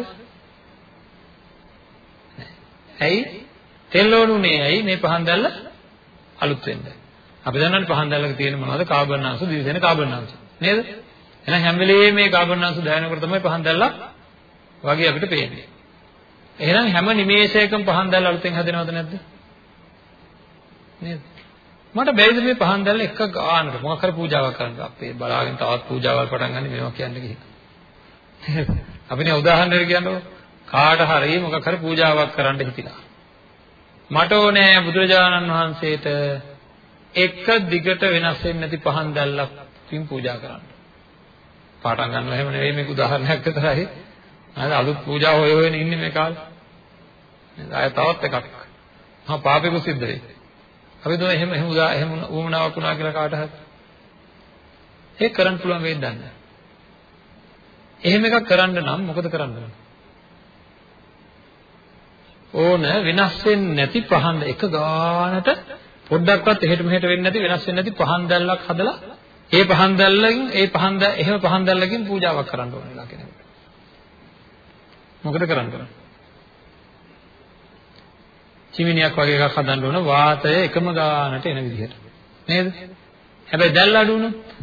S1: ඇයි? තෙල් ඕනුනේ ඇයි මේ පහන් දැල්ල අලුත් වෙන්න. අපි දන්නවනේ පහන් දැල්ලක තියෙන මොනවද? කාබන් අංශ, දිවිසෙන කාබන් අංශ. නේද? එහෙනම් හැම වෙලේම මේ කාබන් අංශු දැනෙනකොට තමයි පහන් දැල්ලක් වගේ අපිට පේන්නේ. එහෙනම් හැම නිමේෂයකම පහන් දැල්ල අලුතෙන් හැදෙනවද නැද්ද? නේද? මට බැරිද මේ පහන් දැල්ල එක ගානට මොකක් හරි පූජාවක් කරන්න අපේ බලාගෙන තවත් පූජාවල් පටන් ගන්න මේවා කියන්නේ කිහිප. අපිනේ උදාහරණයක් කියන්නකො කාට හරි මොකක් හරි පූජාවක් කරන්න හිතිලා. මට ඕනේ බුදුරජාණන් වහන්සේට එක දිගට වෙනස් වෙන්නේ නැති පහන් දැල්ලක් පින් පූජා කරන්න. පාටම් ගන්නව එහෙම නෙවෙයි මේක උදාහරණයක් විතරයි. හරි අලුත් පූජා හොය හොයන ඉන්නේ මේ කාලේ. නේද? ආය තවත් එකක්. මහා පාපෙක සිද්ධ වෙයි. අපි දුන එහෙම එහෙම උදා එහෙම උමනාවක් වුණා කියලා කාට හරි. ඒක කරන්න පුළුවන් වෙයිද දන්නේ එහෙම එකක් කරන්න නම් මොකද කරන්න ඕන වෙනස් වෙන්නේ නැති පහන් එක ගානට පොඩ්ඩක්වත් එහෙට මෙහෙට වෙන්නේ නැති වෙනස් වෙන්නේ නැති පහන් දැල්ලක් හදලා ඒ පහන් දැල්ලකින් ඒ පහන් දැල් එහෙම පහන් දැල්ලකින් පූජාවක් කරන්න ඕන වෙලා කෙනෙකුට. මොකද කරන්න ඕන? චිමිනියක් වගේ එකක් හදන්න ඕන වාතය එකම ගානට එන විදිහට. නේද? හැබැයි දැල් අඩු වුණොත්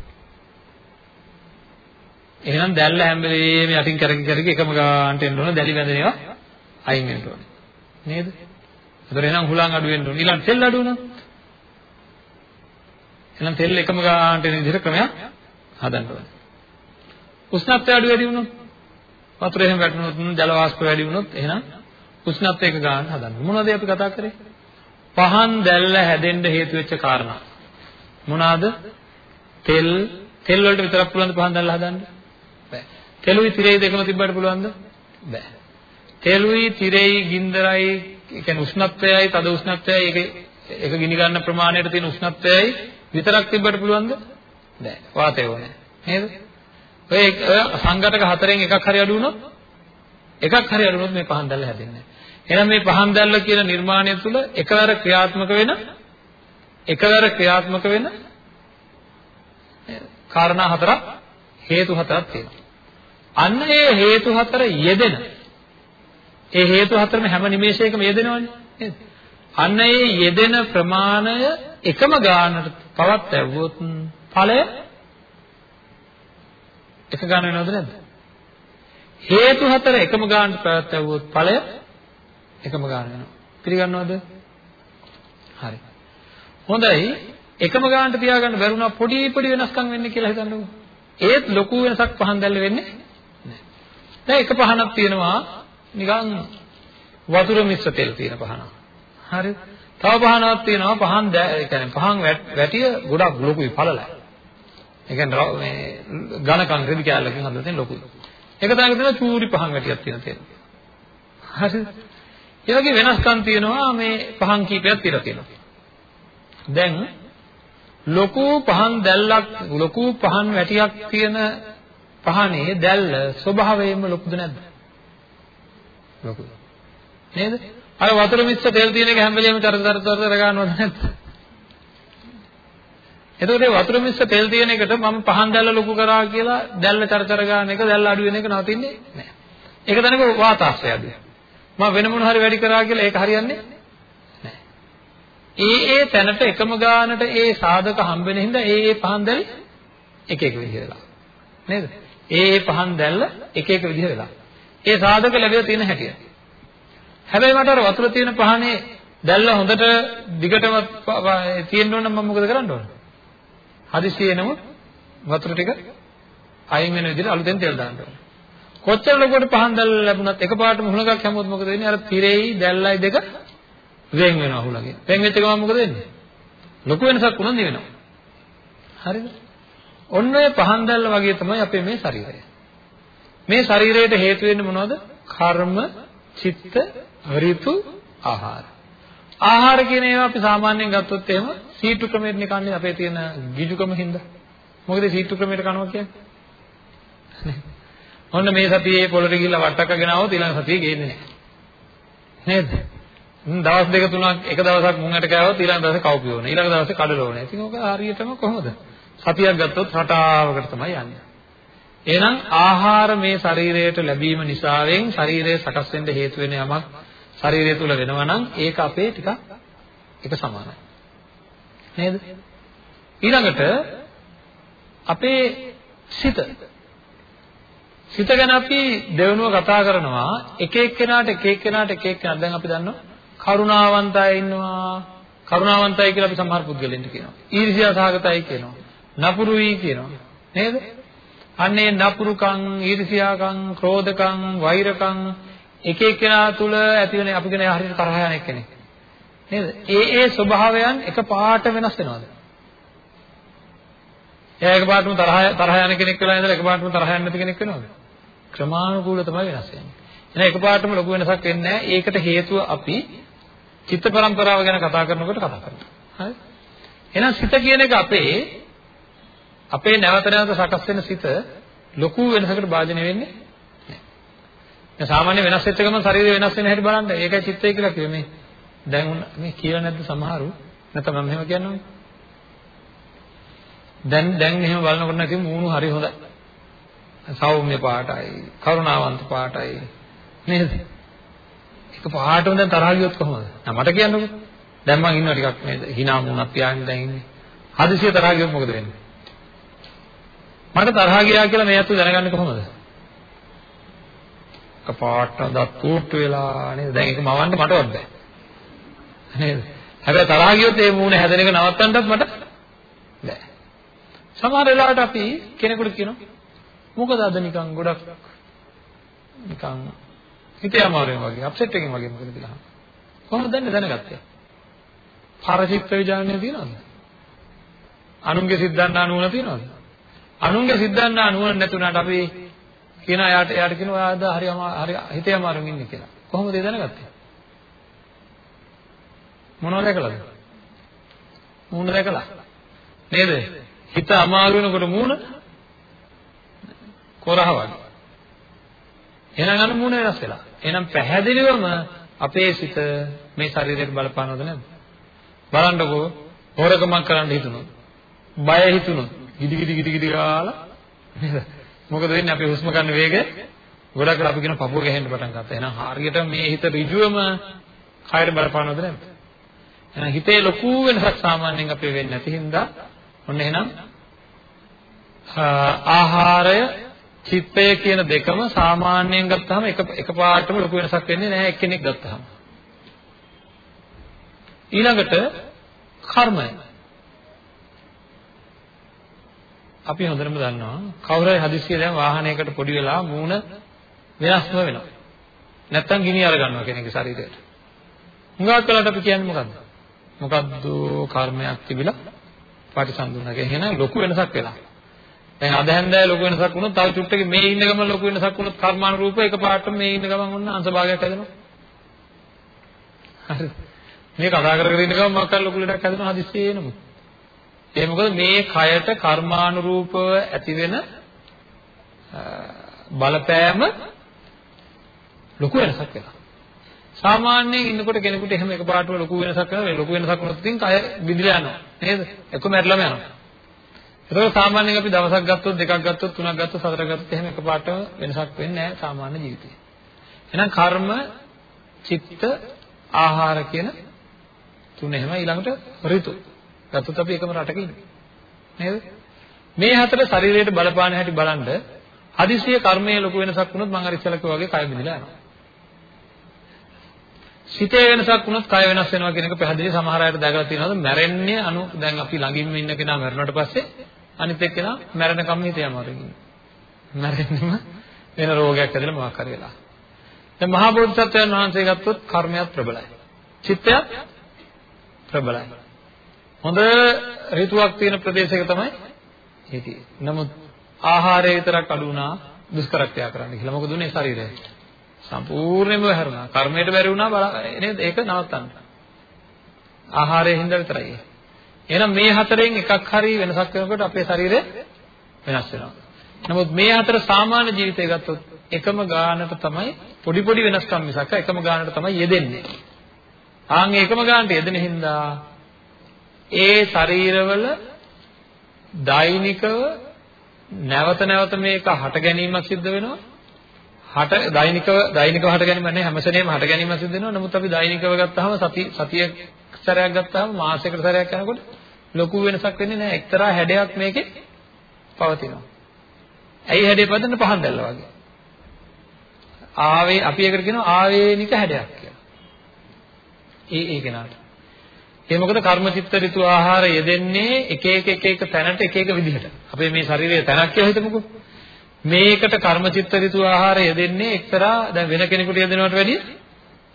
S1: එහෙනම් දැල්ල හැම වෙලේම යටින් කරකි කරකි එකම ගානට එන්න ඕන දැලි බැඳ ඒවා අයින් වෙන්න ඕනේ. නේද? ඒතර එහෙනම් හුලං අඩු වෙන්න ඕන. ඊළඟ තෙල් අඩු වුණොත් එහෙනම් තෙල් එකම ගානට එන විදිහට ක්‍රමයක් හදන්න ඕනේ. උෂ්ණත්වය අඩු වැඩි වුණොත් වතුර එහෙම වැටුණොත් ජල වාෂ්ප වැඩි වුණොත් එහෙනම් උෂ්ණත්වය එක ගාන හදන්න. මොනවද අපි කතා කරේ? පහන් දැල්ල හැදෙන්න හේතු වෙච්ච කාරණා. මොනවාද? තෙල් තෙල් වලට විතරක් පුළුවන් ද පහන් දැල්ල හදන්න? තෙලුයි තිරෙයි දෙකම තිබ්බට පුළුවන්ද? බෑ. තෙලුයි තිරෙයි ගින්දරයි කියන්නේ උෂ්ණත්වයයි තද උෂ්ණත්වයයි ඒක ඒක ගිනි ගන්න ප්‍රමාණයට තියෙන උෂ්ණත්වයයි විතරක් තිබ්බට පුළුවන්ද? බෑ. වාතය ඕනේ. නේද? ඔය සංඝටක හතරෙන් එකක් හරි අඩු වුණොත් එකක් හරි අඩු වුණොත් මේ පහන් දැල්ල හැදෙන්නේ. එහෙනම් මේ පහන් දැල්ල කියන නිර්මාණය තුළ එකවර ක්‍රියාත්මක වෙන එකවර ක්‍රියාත්මක වෙන කාරණා හතරක් හේතු හතරක් තියෙනවා. අන්න ඒ හේතු හතර යෙදෙන ඒ හේතු හතරම හැම නිමේෂයකම යෙදෙනවනේ නේද? අන්න ඒ යෙදෙන ප්‍රමාණය එකම ගානට පවත් ඇව්වොත් ඵලය එක ගාන වෙනවද නැද්ද? හේතු හතර එකම ගානට පැවැත් ඇව්වොත් ඵලය එකම ගාන වෙනවා. පිළිගන්නවද? හරි. හොඳයි. එකම ගානට තියාගන්න බැරුණා පොඩි පොඩි වෙනස්කම් වෙන්නේ කියලා හිතන්නකෝ. ඒත් ලොකු වෙනසක් පහන් දැල්ල වෙන්නේ නැහැ. දැන් එක පහනක් තියෙනවා නිකන් වතුර මිශ්‍ර තෙල් තියෙන පහනක්. හරි. තව පහනක් තියෙනවා පහන් ඒ කියන්නේ පහන් වැටිය ගොඩක් ලොකුයි පළලයි. ඒ කියන්නේ මේ ඝනකම් රෙදි කැලලකින් හදලා තියෙන ලොකුයි. එක තැනක තියෙන චූරි පහන් වැටියක් තියෙන තෙල්. හරිද? ඒ වගේ වෙනස්කම් තියෙනවා මේ පහන් කීපයක් තියලා තියෙනවා. දැන් ලොකු පහන් දැල්ලක් ලොකු පහන් වැටියක් තියෙන පහනේ දැල්ල ස්වභාවයෙන්ම ලොකුද නැද්ද? ලොකුයි. නේද? අර වතුර මිශ්‍ර තෙල් තියෙන එක හැම වෙලෙම තර තර තර තර ගන්නවද නැද්ද? එතකොට මේ වතුර මිශ්‍ර තෙල් තියෙන එකට මම පහන් දැල්ල ලොකු කරා කියලා දැල්ල තර තර ගන්න එක දැල්ල අඩු වෙන එක නවතින්නේ නැහැ. ඒක දැනක වාතාශ්‍රය අඩුයි. මම වෙන මොන හරි වැඩි කරා කියලා ඒක හරියන්නේ නැහැ. ඒ ඒ තැනට එකම ගානට ඒ සාධක හම්බෙන හින්දා ඒ ඒ පහන් දැල් එක එක විදිහ වෙලා. නේද? ඒ ඒ පහන් දැල්ල එක එක විදිහ වෙලා. ඒ සාධක ලැබෙලා තියෙන හැටිය. හැබැයි මට අර වතුර තියෙන පහනේ දැල්ල හොඳට දිගටම තියෙන්න ඕන නම් මම මොකද කරන්න ඕන? හදිස්සියේ නමුත් වතුර ටික අයින් වෙන විදිහට අලුතෙන් තෙල් දාන්න ඕන. කොච්චර ලොකුවට පහන් දැල්ල ලැබුණත් එකපාරටම හුලඟක් හැමෝත් මොකද වෙන්නේ? අර තිරෙයි දැල්ලයි දෙක වෙන් වෙනවා හුලඟෙන්. වෙන් වෙච්ච ගමන් මොකද වෙන්නේ? ලොකු වෙනසක් වුණොත් වෙනවා. හරිද? ඔන්න ඔය පහන් දැල්ල වගේ තමයි අපේ මේ ශරීරය. මේ ශරීරයට හේතු වෙන්නේ මොනවද? කර්ම, චිත්ත, ඍතු, ආහාර. ආහාර කියන ඒවා අපි සාමාන්‍යයෙන් ගත්තොත් එහෙම සීතු ක්‍රමයට නිකන්නේ අපේ තියෙන ගිජුකම හින්දා. මොකද සීතු ක්‍රමයට කනවා කියන්නේ? ඔන්න මේ සතියේ පොළට ගිහිල්ලා වට්ටක්කගෙන આવොත් ඊළඟ සතියේ ගේන්නේ නැහැ. නේද? දවස් දෙක තුනක් එක දවසක් මුංගට කෑවොත් ඊළඟ දවසේ කවුපි ඕනේ. ඊළඟ දවසේ කඩල ඕනේ. ඉතින් ඕක හරියටම කොහොමද? සතියක් ගත්තොත් රටාවකට තමයි යන්නේ. එහෙනම් ආහාර මේ ශරීරයට ලැබීම නිසාවෙන් ශරීරය සකස් වෙන්න හේතු වෙන යමක් ශරීරය තුල වෙනවා නම් ඒක අපේ ටිකක් එක සමානයි. නේද? ඊළඟට අපේ සිත සිත ගැන අපි දෙවනුව කතා කරනවා එක එක්කෙනාට එක එක්කෙනාට එක එක්කෙනා දැන් අපි දන්නවා කරුණාවන්තය ඉන්නවා කරුණාවන්තයි කියලා අපි සමහර පුද්ගලයන්ට කියනවා ඊර්ෂ්‍යා සහගතයි කියනවා නපුරුයි කියනවා නේද අන්නේ නපුරුකම් ඊර්ෂ්‍යාකම් ක්‍රෝධකම් වෛරකම් එක එක්කෙනා තුල ඇති වෙන අපි කියන හරියට තරහ යන එක්කෙනෙක් නේද ඒ ඒ ස්වභාවයන් එක පාට වෙනස් වෙනවද එයා එකපාරටම තරහ තරහ යන කෙනෙක් වෙලා ඉඳලා එකපාරටම තරහ යන්නේ නැති කෙනෙක් වෙනවද? ක්‍රමානුකූලව තමයි වෙනස් වෙන්නේ. එහෙනම් එකපාරටම ලොකු වෙනසක් වෙන්නේ නැහැ. ඒකට හේතුව අපි චිත්ත පරම්පරාව ගැන කතා කරනකොට කතා කරනවා. හරි? එහෙනම් සිත කියන එක අපේ අපේ නැවත නැවත සකස් වෙන සිත ලොකු වෙනසකට භාජනය වෙන්නේ නැහැ. දැන් සාමාන්‍ය වෙනස් වෙච්ච ගමන් ශරීරය වෙනස් වෙන හැටි බලන්න. ඒකයි චිත්තය කියලා කිව්වේ මේ. දැන් මේ කියලා නැද්ද සමහරු? නැත්නම් මම මෙහෙම කියන්නම්. දැන් දැන් එහෙම බලනකොට නැති මූණු හරි හොඳයි. සෞම්‍ය පාටයි, කරුණාවන්ත පාටයි. නේද? එක පාටම දැන් තරහ ගියොත් කොහොමද? මට කියන්නකෝ. දැන් මං ඉන්නවා ටිකක් නේද? hina මූණක් පියාගෙන දැන් ඉන්නේ. හදිසිය තරහ ගියොත් මොකද වෙන්නේ? මට තරහ ගියා කියලා මේ අතු දැනගන්නේ කොහොමද? කපාට දත් තුට්ටු වෙලා නේද? දැන් ඒක මවන්න මටවත් බෑ. නේද? හැබැයි තරහ ගියොත් ඒ මූණ හැදෙන එක නවත්තන්නත් මට බෑ. සමහර වෙලාවට අපි කෙනෙකුට කියනවා මොකද අද නිකන් ගොඩක් නිකන් හිතේ අමාරුවෙන් වගේ අප්සෙට් එකකින් වගේ මොකද කියලා. කොහොමද දැන් දැනගත්තේ? පරචිත්ත විඥානය තියනවද? අනුන්ගේ සිද්ධාන්නා නුවණ තියනවද? අනුන්ගේ සිද්ධාන්නා නුවණ නැතුණාට අපි කියන එයාට එයාට කියනවා ආද හරි හරි හිතේ අමාරුවෙන් ඉන්නේ කියලා. කොහොමද ඒ දැනගත්තේ? මොනවද දැකලාද? මූණ දැකලා. නේද? හිත අමාරු වෙනකොට මූණ කොරහ වගේ. එහෙනම් අන්න මූණ වෙනස් වෙලා. එහෙනම් පැහැදිලිවම අපේ සිත මේ ශරීරයට බලපානවද නැද්ද? බලන්නකෝ හොරකමක් කරන්න හිතුනොත්, බය හිතුනොත්, ගිඩි ගිඩි ගිඩි ගිඩි ගාලා නේද? <laughs> මොකද වෙන්නේ අපේ හුස්ම ගන්න වේගය ගොඩක් අපි කියන පපුව ගැහෙන්න පටන් ගත්තා. එහෙනම් හරියට මේ හිත ඍජුවම කයර බලපානවද නැද්ද? එහෙනම් හිතේ ලොකු වෙනසක් සාමාන්‍යයෙන් අපේ වෙන්නේ නැති හින්දා ඔන්න එහෙනම් ආහාරය චිත්තය කියන දෙකම සාමාන්‍යයෙන් ගත්තාම එක එකපාරටම ලොකු වෙනසක් වෙන්නේ නැහැ එක්කෙනෙක් ගත්තාම. ඊළඟට කර්මය. අපි හොඳටම දන්නවා කවුරු හරි හදිස්සිය දැන් වාහනයකට පොඩි වෙලා මූණ වෙනස්ම වෙනවා. නැත්තම් ගිනි අර ගන්නවා කෙනෙකුගේ ශරීරයට. හුඟක් වෙලාවට අපි කියන්නේ මොකද්ද? මොකද්ද කර්මයක් තිබිලා පටිසන්දුනක. එහෙනම් ලොකු වෙනසක් වෙලා. දැන් අද හැන්දෑව ලොකු වෙනසක් වුණොත් තව චුට්ටකින් මේ ඉන්න ගමන් ලොකු වෙනසක් වුණොත් කර්මානුරූපව එකපාරටම මේ ඉන්න ගමන් ඔන්න අංශභාගයක් හැදෙනවා. හරි. මේ කතා කර කර ඉන්න ගමන් මොකක් හරි ලොකු ලඩක් හැදෙනවා හදිස්සියේ එනමුත්. ඒ මොකද මේ කයට කර්මානුරූපව ඇති වෙන බලපෑම ලොකු වෙනසක් වෙනවා. සාමාන්‍යයෙන් ඉන්නකොට කෙනෙකුට එහෙම එකපාරටම ලොකු වෙනසක් වෙනවා. ලොකු වෙනසක් වුණොත් ඉතින් කය විදිලා යනවා. නේද? එක්ක මැරිලාම යනවා. ඒකෝ සාමාන්‍යයෙන් අපි දවසක් ගත්තොත් දෙකක් ගත්තොත් තුනක් ගත්තොත් හතරක් ගත්තොත් එහෙම එකපාරටම වෙනසක් වෙන්නේ නැහැ සාමාන්‍ය ජීවිතේ. එහෙනම් කර්ම, චිත්ත, ආහාර කියන තුන එහෙම ඊළඟට ඍතු. ගත්තොත් අපි එකම රටක ඉන්නේ. නේද? මේ හතර ශරීරයට බලපාන හැටි බලනද හදිසිය කර්මයේ ලොකු වෙනසක් වුණොත් මම අර ඉස්සෙල්ලා කිව්වා වගේ කය බිඳලා යනවා. සිතේ වෙනසක් වුණොත් කය වෙනස් වෙනවා කියන එක පැහැදිලි සමහර අයට දැකලා තියෙනවද මැරෙන්නේ අනු දැන් අපි ළඟින්ම ඉන්න කෙනා මැරුණාට පස්සේ අනිත් එක්කෙනා මැරෙනකම් හිතේ අමාරුයි ඉන්නේ. මැරෙන්නෙම වෙන රෝගයක් ඇදලා මොකක් හරි වෙලා. දැන් මහා බෝධිසත්වයන් වහන්සේ ගත්තොත් කර්මයක් ප්‍රබලයි. චිත්තයක් ප්‍රබලයි. හොඳ ඍතුවක් තියෙන ප්‍රදේශයක තමයි හිටියේ. නමුත් ආහාරය විතරක් අඩු වුණා දුෂ්කරක්‍රියා කරන්න කියලා. මොකද උනේ ශරීරය. සම්පූර්ණයෙන්ම වැහැරුණා. කර්මයට බැරි වුණා නේද? ඒක නවත්තන්න. ආහාරයෙන් හින්දා විතරයි. එහෙනම් මේ හතරෙන් එකක් හරි වෙනසක් වෙනකොට අපේ ශරීරය වෙනස් වෙනවා. නමුත් මේ හතර සාමාන්‍ය ජීවිතය ගත්තොත් එකම ගානට තමයි පොඩි පොඩි වෙනස්කම් මිසක් එකම ගානට තමයි යෙදෙන්නේ. ආන් එකම ගානට යෙදෙන හින්දා ඒ ශරීරවල දෛනිකව නැවත නැවත මේක හට ගැනීමක් සිද්ධ වෙනවා. හට දෛනිකව දෛනිකව හට ගැනීම නැහැ හැම සෙනෙම හට ගැනීම සිද්ධ වෙනවා. නමුත් අපි දෛනිකව ගත්තාම සති සතිය සැරයක් ගත්තාම මාසයකට සැරයක් යනකොට ලොකු වෙනසක් වෙන්නේ නැහැ. එක්තරා හැඩයක් මේකේ පවතිනවා. ඇයි හැඩේ පදන්න පහන් දැල්ල වගේ. ආවේ අපි එකට කියනවා ආවේනික හැඩයක් කියලා. ඒ ඒ කෙනාට. ඒ මොකද කර්මචිත්ත ඍතු ආහාර යෙදෙන්නේ එක එක එක එක තැනට එක එක විදිහට. අපේ මේ ශරීරයේ තැනක් කියලා හිතමුකෝ. මේකට කර්මචිත්ත ඍතු ආහාර යෙදෙන්නේ එක්තරා දැන් වෙන කෙනෙකුට යෙදෙනවට වැඩිය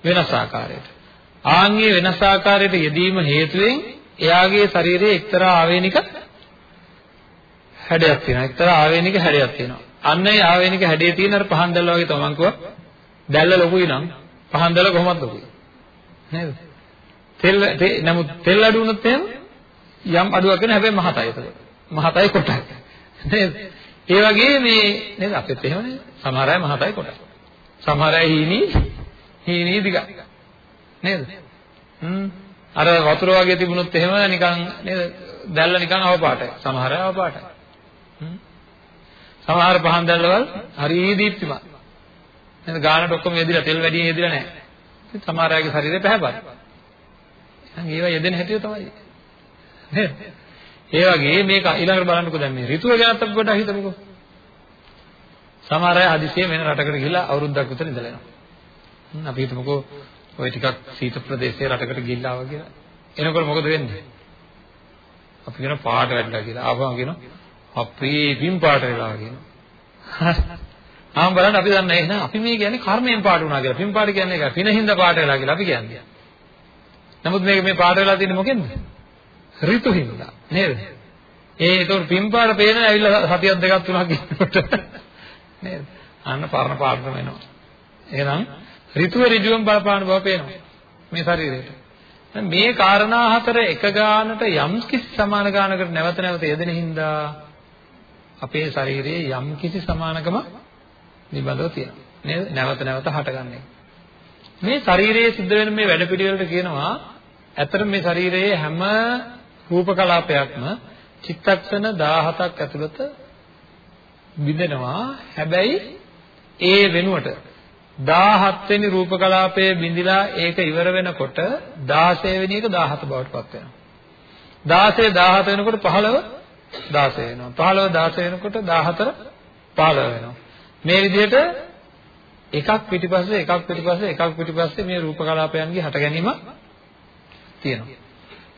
S1: වෙනස් ආකාරයකට. ආන්ගේ වෙනස් ආකාරයට යෙදීම හේතුවෙන් එයාගේ ශරීරයේ එක්තරා ආවේනික හැඩයක් තියෙනවා. එක්තරා ආවේනික හැඩයක් තියෙනවා. අන්න ඒ ආවේනික හැඩයේ තියෙන අර පහන් දැල්ල වගේ තමයි මං කිව්වා. දැල්ල ලොකුයි නම් පහන් දැල්ල කොහොමද ලොකුයි? නේද? තෙල් නමුත් තෙල් අඩු වුණොත් එහෙම යම් අඩුවක් වෙන හැබැයි මහතයි ඒක. මහතයි කොටයි. නේද? ඒ වගේ මේ නේද අපිත් එහෙමනේ. සමහර අය මහතයි කොටයි. සමහර අය හීනි හීනි දිගයි. නේද? හ්ම් අර වතුර වගේ තිබුණොත් එහෙම නිකන් නේද දැල්ල නිකන් අවපාටයි. සමහර අය අවපාටයි. හ්ම් සමහර පහන් දැල්ලවල හරි දීප්තිමත්. නේද ගානට ඔක්කොම යෙදිලා තෙල් වැඩි යෙදිලා නැහැ. සමහර අයගේ ශරීරය පැහැපත්. එහෙනම් ඒවා යෙදෙන හැටිය තමයි. නේද? ඒ වගේ මේක ඊළඟට බලන්නකෝ දැන් මේ ඍතුව ගැනත් අපි පොඩ්ඩක් හිතමුකෝ. සමහර අය හදිසියෙ වෙන රටකට ගිහිල්ලා අවුරුද්දක් විතර ඉඳලා එනවා. අපි හිතමුකෝ ඔය ටිකක් සීත ප්‍රදේශයේ රටකට ගිහිල්ලා ආවා කියලා. එනකොට මොකද වෙන්නේ? අපි කියන පාට වැඩිලා කියලා. ආවම කියනවා අපේ පින් පාට වෙලා කියනවා. ආම් බලන්න අපි දන්නේ එහෙනම් අපි මේ කියන්නේ කර්මයෙන් පාට වුණා කියලා. පින් පාට කියන්නේ ඒක. පිනින්ද පාට වෙලා කියලා අපි කියන්නේ. නමුත් මේක මේ පාට වෙලා තියෙන්නේ මොකෙන්ද? ඍතු හින්දා. නේද? ඒ ඒතකොට පින් පාට පේන ඇවිල්ලා සතියක් දෙකක් තුනක් ඉන්නකොට නේද? අන්න පරණ පාටම වෙනවා. එහෙනම් ඍතුව ඍජුවම බලපාන බව පේනවා. මේ ශරීරයට. මේ කාරණා හතර එක ගානට යම් කිසි සමාන ගානකට නැවත නැවත යෙදෙන හින්දා අපේ ශරීරයේ යම් කිසි සමානකම නිබඳව තියෙනවා. නේද? නැවත නැවත හටගන්න එක. මේ ශරීරයේ සිද්ධ වෙන මේ වැඩ පිළිවෙලට කියනවා ඇත්තට මේ ශරීරයේ හැම රූප කලාපයක්ම චිත්තක්ෂණ 17ක් ඇතුළත බිඳෙනවා. හැබැයි ඒ වෙනුවට 17 වෙනි රූප කලාපයේ බිඳිලා ඒක ඉවර වෙනකොට 16 වෙනි එක 17 බවට පත් වෙනවා. 16 17 වෙනකොට 15 16 වෙනවා. 15 16 වෙනකොට 14 15 වෙනවා. මේ විදිහට එකක් පිටිපස්සේ එකක් පිටිපස්සේ එකක් පිටිපස්සේ මේ රූප කලාපයන්ගේ හට ගැනීම තියෙනවා.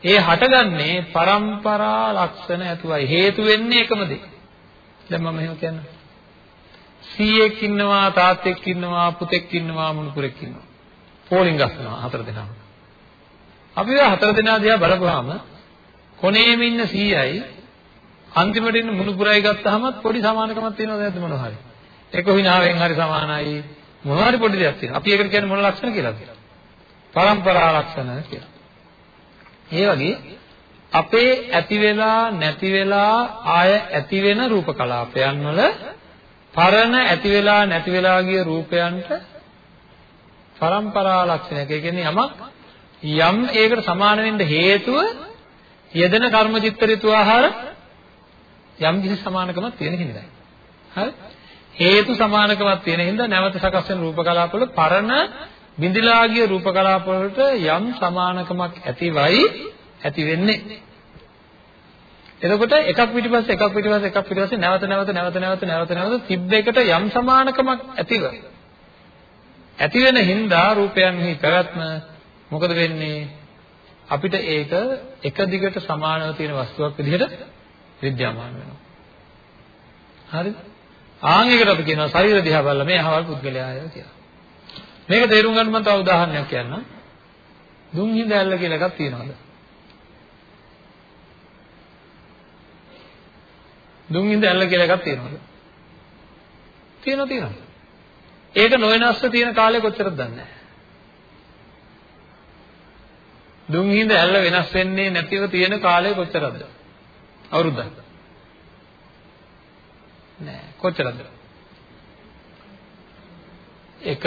S1: ඒ හටගන්නේ પરම්පරා ලක්ෂණ ඇතුවයි හේතු වෙන්නේ එකම දේ. දැන් මම එහෙම කියන්නම්. සීයෙක් ඉන්නවා තාත්තෙක් ඉන්නවා පුතෙක් ඉන්නවා මුණුපුරෙක් ඉන්නවා. පෝලිං ගස්සනවා හතර දෙනාම. අපි ඔය හතර දෙනා දිහා බලපුවාම කොනේම ඉන්න සීයයි අන්තිමට ඉන්න මුණුපුරයි ගත්තාම පොඩි සමානකමක් තියෙනවද නැද්ද මොනවා හරි? ඒක හිනාවෙන් හරි සමානයි මොනවා හරි පොඩි දෙයක් තියෙනවා. අපි ඒකට කියන්නේ මොන ලක්ෂණ කියලාද? පරම්පරා ලක්ෂණ කියලා. ඒ වගේ අපේ ඇති වෙලා නැති වෙලා ආය ඇති වෙන රූප කලාපයන් වල පරණ ඇති වෙලා නැති වෙලා ගිය රූපයන්ට පරම්පරා ලක්ෂණයක්. ඒ කියන්නේ යමක් යම් ඒකට සමාන වෙන්න හේතුව යෙදෙන කර්මචිත්ත ඍතු ආහාර යම් කිසි සමානකමක් තියෙන හින්දායි. හරි? හේතු සමානකමක් තියෙන හින්දා නැවත සකස් වෙන රූප කලාපවල පරණ බිඳිලා ගිය රූප කලාපවලට යම් සමානකමක් ඇතිවයි ඇති වෙන්නේ. එතකොට එකක් පිටිපස්සේ එකක් පිටිපස්සේ එකක් පිටිපස්සේ නැවත නැවත නැවත නැවත නැවත නැවත තිබ්බ එකට යම් සමානකමක් ඇතිව ඇති වෙන හින්දා රූපයන්හි පැවැත්ම මොකද වෙන්නේ අපිට ඒක එක දිගට සමානව තියෙන වස්තුවක් විදිහට විද්‍යාමාන වෙනවා හරිද ආන් එකට අපි කියනවා ශරීර දිහා බලලා මේ අහවල් පුද්ගලයාය කියලා. මේක තේරුම් ගන්න මම තව උදාහරණයක් කියන්නම්. දුම් හිඳ ඇල්ල කියලා එකක් තියෙනවද? දුම් හිඳ ඇල්ල කියලා එකක් තියෙනවද? තියෙනවා තියෙනවා. ඒක නොවෙනස්ව තියෙන කාලය කොච්චරද දන්නේ නැහැ. දුම් හිඳ ඇල්ල වෙනස් වෙන්නේ නැතිව තියෙන කාලය කොච්චරද? අවුරුද්දක්. නෑ කොච්චරද? එක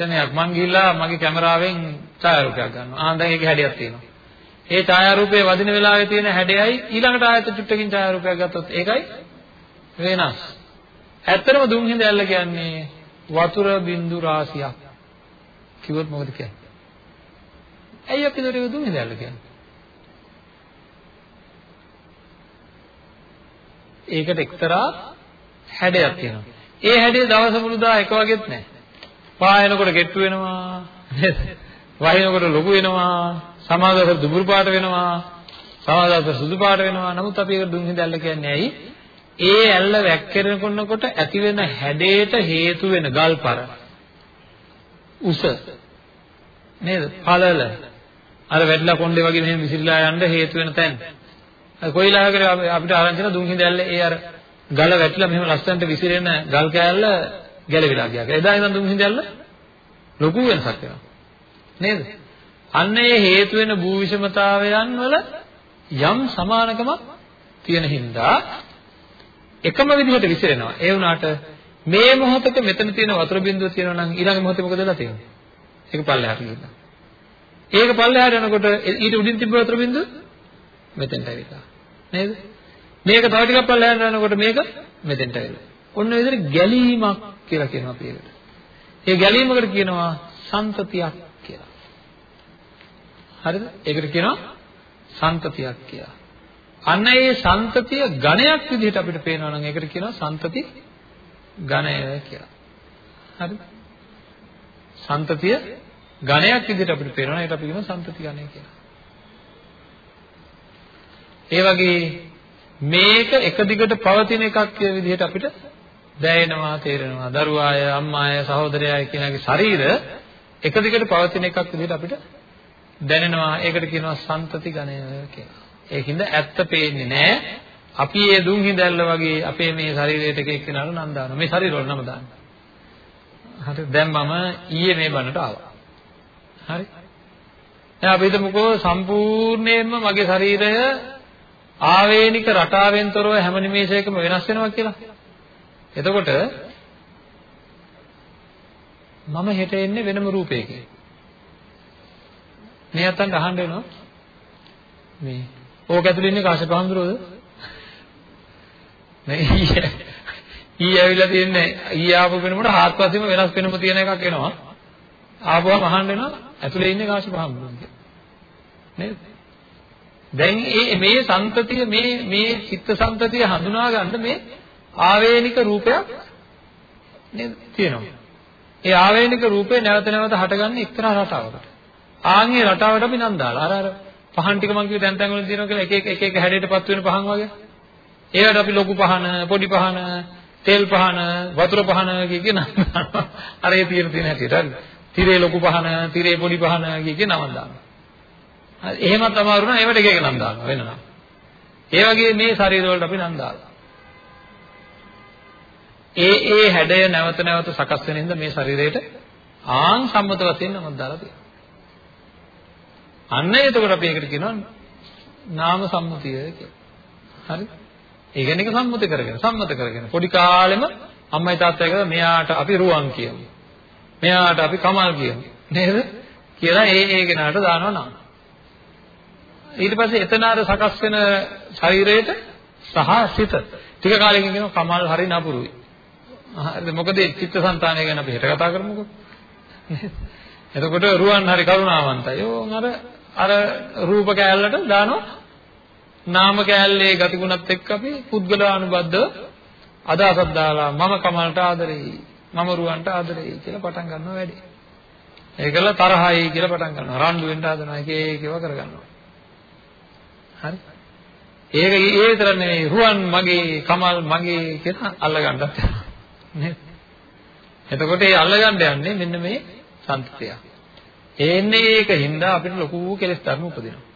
S1: ක්ෂණයක් මං ගිහිල්ලා මගේ කැමරාවෙන් ඡායාරූපයක් ගන්නවා. ආ දැන් ඒකේ හැඩයක් තියෙනවා. ඒ ඡායාරූපයේ වදින වෙලාවේ තියෙන හැඩයයි ඊළඟට ආයත චුට්ටකින් ඡායාරූපයක් ගත්තොත් ඒකයි වෙනස්. ඇත්තටම දුම් හිඳ ඇල්ල කියන්නේ වතුර බින්දු රාශියක්. කිව්වොත් මොකද කියන්නේ? ඇයි අපි දොරේ දුම් හිඳ ඇල්ල කියන්නේ? ඒකට එක්තරා හැඩයක් තියෙනවා. ඒ හැඩය දවස මුළුදා එක වගේත් නැහැ. පායනකොට ගෙට්ටු වෙනවා නේද? වහිනකොට ලොකු වෙනවා. සමාදවස දුඹුරු පාට වෙනවා. සමාදවස සුදු පාට වෙනවා. නමුත් අපි ඒක දුම් හිඳැල්ල කියන්නේ ඇයි? ඒ ඇල්ල වැක්කිරෙනකොට ඇති වෙන හැඩයට හේතු වෙන ගල්පර උස නේද? පළල අර වැඩිලා කොණ්ඩේ වගේ මෙහෙම විසිරලා යන්න හේතු වෙන තැන කොයිලා කරේ අපිට ආරංචින දුම් හිඳැල්ල ඒ අර ගල වැටිලා මෙහෙම ලස්සනට විසිරෙන ගල් කෑල්ල ගැලවිලා ගියා. එදා ඉඳන් දුම් හිඳැල්ල ලොකු වෙනසක් වෙනවා. නේද? අන්න ඒ හේතු වෙන භූ විෂමතාවයන් වල යම් සමානකමක් තියෙන හින්දා එකම විදිහට විසිරෙනවා. ඒ වුණාට මේ මොහොතක මෙතන තියෙන වතුර බිඳුව තියෙනවා නම් ඊළඟ මොහොතේ මොකද වෙලා තියෙන්නේ? ඒක පල්ලෙහාට ගිහිල්ලා. ඒක පල්ලෙහාට යනකොට ඊට උඩින් තිබ්බ වතුර බිඳුව මෙතෙන්ට ඇවිල්ලා. නේද? මේක තව ටිකක් පල්ලෙහාට යනකොට මේක මෙතෙන්ට ඇවිල්ලා. ඔන්න ඒ විදිහට ගැලීමක් කියලා කියනවා අපි ඒකට. ඒ ගැලීමකට කියනවා සම්තතියක් කියලා. හරිද? ඒකට කියනවා සම්තතියක් කියලා. අන්න ඒ සම්තතිය ඝණයක් විදිහට අපිට පේනවා නම් ඒකට කියනවා සම්තති ඝණය කියලා. හරිද? සම්තතිය ඝණයක් විදිහට අපිට පේනවා ඒකට අපි කියනවා සම්තති ඝණය කියලා. ඒ වගේ මේක එක දිගට පවතින එකක් කියන විදිහට අපිට දැනෙනවා තේරෙනවා දරුවාය අම්මාය සහෝදරයාය කියනගේ ශරීර එක දිගට පවතින එකක් විදිහට අපිට දැනෙනවා ඒකට කියනවා සන්තති ගණය කියලා. ඒකින්ද ඇත්ත පේන්නේ නැහැ. අපි ඒ දුම් හිඳැල්ල වගේ අපේ මේ ශරීරයට එක එක්කෙනාට නම් දානවා. මේ ශරීරවල නම දානවා. හරි දැන් මම ඊයේ මේ බණට ආවා. හරි. දැන් අපි හිතමුකෝ සම්පූර්ණයෙන්ම මගේ ශරීරය ආවේනික රටාවෙන් තොරව හැම නිමේෂයකම වෙනස් වෙනවා කියලා. එතකොට මම හෙට එන්නේ වෙනම රූපයකින්. මේ අතන්ට අහන්න වෙනවා. මේ ඕක ඇතුලේ ඉන්නේ කාශ්‍යප හඳුරෝද? මේ ඊයේ ඊයේ ඇවිල්ලා තියන්නේ ඊයේ ආපු වෙනකොට හාත්පසින්ම වෙනස් වෙනම තියෙන එකක් එනවා. ආපුවම අහන්න වෙනවා ඇතුලේ ඉන්නේ කාශ්‍යප හඳුරෝද කියලා. නේද? දැන් මේ මේ සම්තතිය මේ මේ චිත්ත සම්තතිය හඳුනා ගන්න මේ ආවේනික රූපයක් නේද තියෙනවා. ඒ ආවේනික රූපේ නැවත නැවත හටගන්නේ එක්තරා රටාවකට. ආන්ගේ රටාවට අපි නම් දාලා අර අර පහන් ටික මං කිව්ව තැන් තැන් වල තියෙනවා කියලා එක එක එක එක හැඩයටපත් වෙන පහන් වගේ. ඒවට අපි ලොකු පහන, පොඩි පහන, තෙල් පහන, වතුර පහන කිය කියන අර ඒ තියෙන තියෙන හැටියට හරි. තිරේ ලොකු පහන, තිරේ පොඩි පහන කිය කියන නම දානවා. හරි එහෙමත් අමාරු නම් ඒවට එක එක නම් දානවා වෙන නම්. ඒ වගේ මේ ශරීර වලට අපි නම් දාලා. ඒ ඒ හැඩය නැවත නැවත සකස් වෙන හින්දා මේ ශරීරයට ආන් සම්මත වශයෙන් නමක් දාලා තියෙනවා. අන්න එතකොට අපි ඒකට කියනවා නාම සම්මුතිය කියලා. හරි? ඒ කියන්නේ ඒක සම්මුති කරගෙන සම්මත කරගෙන පොඩි කාලෙම අම්මයි තාත්තයි කියලා මෙයාට අපි රුවන් කියමු. මෙයාට අපි කමල් කියමු. නේද? කියලා ඒ ඒ කෙනාට දානවා නම්. ඊට පස්සේ එතන අර සකස් වෙන ශරීරයට සහ සිත ටික කාලෙකින් කියනවා කමල් හරි නපුරුයි. හරිද මොකද චිත්තසංතානය ගැන අපි හෙට කතා කරමුකෝ? එතකොට රුවන් හරි කරුණාවන්තයි. ඕන් අර අර රූප කෑල්ලට දානවා. නාම කෑල්ලේ ගතිගුණත් එක්ක අපි පුද්ගලානුබද්ධව අදහසක් දාලා මම කමලට ආදරෙයි මම රුවන්ට ආදරෙයි කියලා පටන් ගන්නවා වැඩි. ඒකල තරහයි කියලා පටන් ගන්නවා. රණ්ඩු වෙන්න හදනවා එක එක ඒවා කරගන්නවා. හරි. ඒක ඒ විතර නෙවෙයි. රුවන් මගේ කමල් මගේ කියලා අල්ලගන්නත්. යනවා නේද? එතකොට ඒ අල්ලගන්න යන්නේ මෙන්න මේ සම්පතිය. එන්නේ ඒක හින්දා අපිට ලොකු කෙලෙස් ධර්ම උපදිනවා.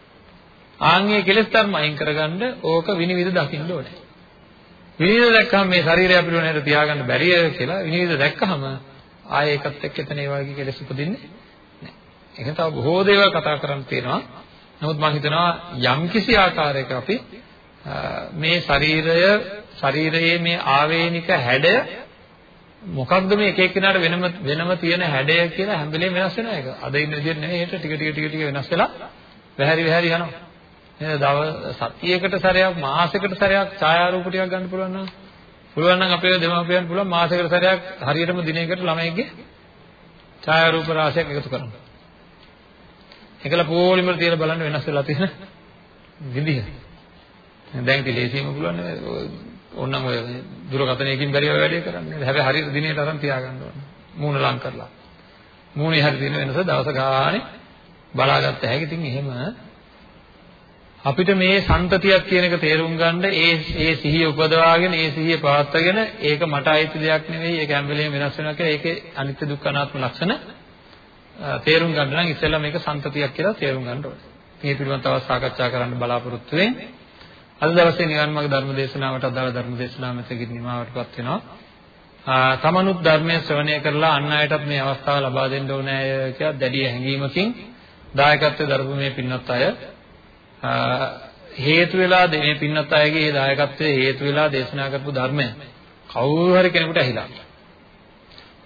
S1: ආන්ගේ කෙලෙස් ධර්ම අයින් කරගන්න ඕක විනිවිද දකින්න ඕනේ. විනිවිද දැක්කම මේ ශරීරය අපිට නේද තියාගන්න බැරිය කියලා විනිවිද දැක්කම ආයේ ඒකත් එක්ක එතන ඒ වගේ කෙලෙස් උපදින්නේ නැහැ. ඒක තව බොහෝ දේවල් කතා කරන්න තියෙනවා. නමුත් මම හිතනවා යම්කිසි ආකාරයක අපි මේ ශරීරය ශරීරයේ මේ ආවේනික හැඩය මොකක්ද මේ එක එක්කෙනාට වෙනම වෙනම තියෙන හැඩය කියලා හැම වෙලේම වෙනස් වෙනවා ඒක. අද ඉන්න විදිහට නෙවෙයි ඒකට ටික ටික ටික ටික වෙනස් වෙලා වැහැරි වැහැරි යනවා. නේද? දවස් සතියකට සැරයක් මාසයකට සැරයක් ඡායාරූප ටිකක් ගන්න පුළුවන් නම් පුළුවන් නම් අපේ දෙමාපියන් පුළුවන් මාසයකට සැරයක් හරියටම දිනයකට ළමයිගේ ඡායාරූප රාශියක් එකතු කරනවා. ඒකල පොලිමර තියලා බලන්න වෙනස් වෙලා තියෙන විදිහ. දැන් ඉතින් ලේසියෙම පුළුවන් නේ ඕනනම් ඔය දුරකථනයකින් බැරි ඔය වැඩේ කරන්නේ. හැබැයි හරියට දිනේට අරන් තියාගන්න ඕන. මූණ ලං කරලා. මූණේ හරි තියෙන වෙනස දවස ගානේ බලාගත්ත හැකි. ඉතින් එහෙම අපිට මේ සන්තතියක් කියන එක තේරුම් ගන්න ඒ ඒ සිහිය උපදවාගෙන ඒ සිහිය පවත්වාගෙන ඒක මට අයිති දෙයක් නෙවෙයි ඒක හැම වෙලේම වෙනස් වෙනවා කියලා ඒකේ අනිත්‍ය දුක්ඛ අනාත්ම ලක්ෂණ තේරුම් ගන්න නම් ඉස්සෙල්ලා මේක සන්තතියක් කියලා තේරුම් ගන්න ඕනේ. මේ පිළිබඳව තවත් සාකච්ඡා කරන්න බලාපොරොත්තු වෙන්නේ අද දවසේ නිවන් මාර්ග ධර්ම දේශනාවට අදාළ ධර්ම දේශනාව මෙතකින් නිමාවටපත් වෙනවා. තමනුත් ධර්මයේ ශ්‍රවණය කරලා අන් අයටත් මේ අවස්ථාව ලබා දෙන්න ඕනෑ කියලා දැඩි හැඟීමකින් දායකත්වයේ දරපු මේ පින්වත් අය හේතු වෙලා මේ පින්වත් අයගේ දායකත්වයේ හේතු වෙලා දේශනා කරපු ධර්මය කවුරු හරි කෙනෙකුට ඇහිලා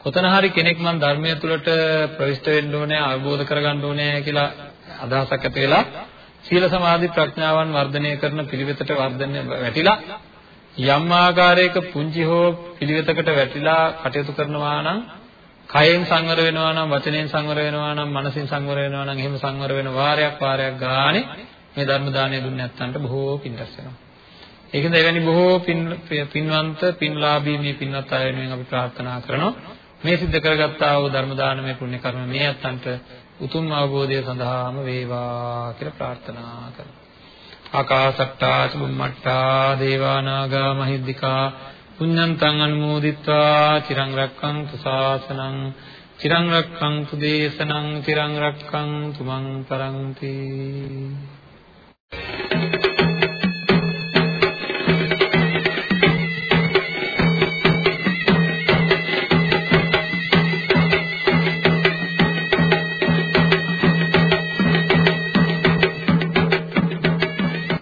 S1: කොතන හරි කෙනෙක් මම ධර්මය තුළට ප්‍රවිෂ්ඨ වෙන්න ඕනේ අවබෝධ කරගන්න ඕනේ කියලා අදහසක් ඇති වෙලා සීල සමාධි ප්‍රඥාවන් වර්ධනය කරන පිළිවෙතට වර්ධනය වැටිලා යම් ආකාරයක පුංචි හෝ පිළිවෙතකට වැටිලා කටයුතු කරනවා නම් කයෙන් සංවර වෙනවා නම් වචනයෙන් සංවර වෙනවා නම් මනසින් සංවර වෙනවා නම් එහෙම සංවර වෙන වාරයක් වාරයක් ගානේ මේ ධර්ම දානය දුන්නේ නැත්නම්ට බොහෝ පින් රැස් වෙනවා. ඒකෙන්ද එවැනි බොහෝ පින් පින්වන්ත පින්ලාභී මේ පින්වත් අය වෙනුවෙන් අපි ප්‍රාර්ථනා කරනවා. මේ සිද්ධ කරගත්තා වූ ධර්ම දානමය පුණ්‍ය කර්ම මේ අත්තන්ට උතුම් අවබෝධය සඳහාම වේවා කියලා ප්‍රාර්ථනා කරනවා. ආකාසට්ටා චුම්මට්ටා දේවා නාග මහිද්దికා පුඤ්ඤන්තං අනුමෝදිත්වා චිරං රක්ඛන්තු ශාසනං චිරං රක්ඛන්තු දේශනං චිරං රක්ඛන්තු මං පරන්ති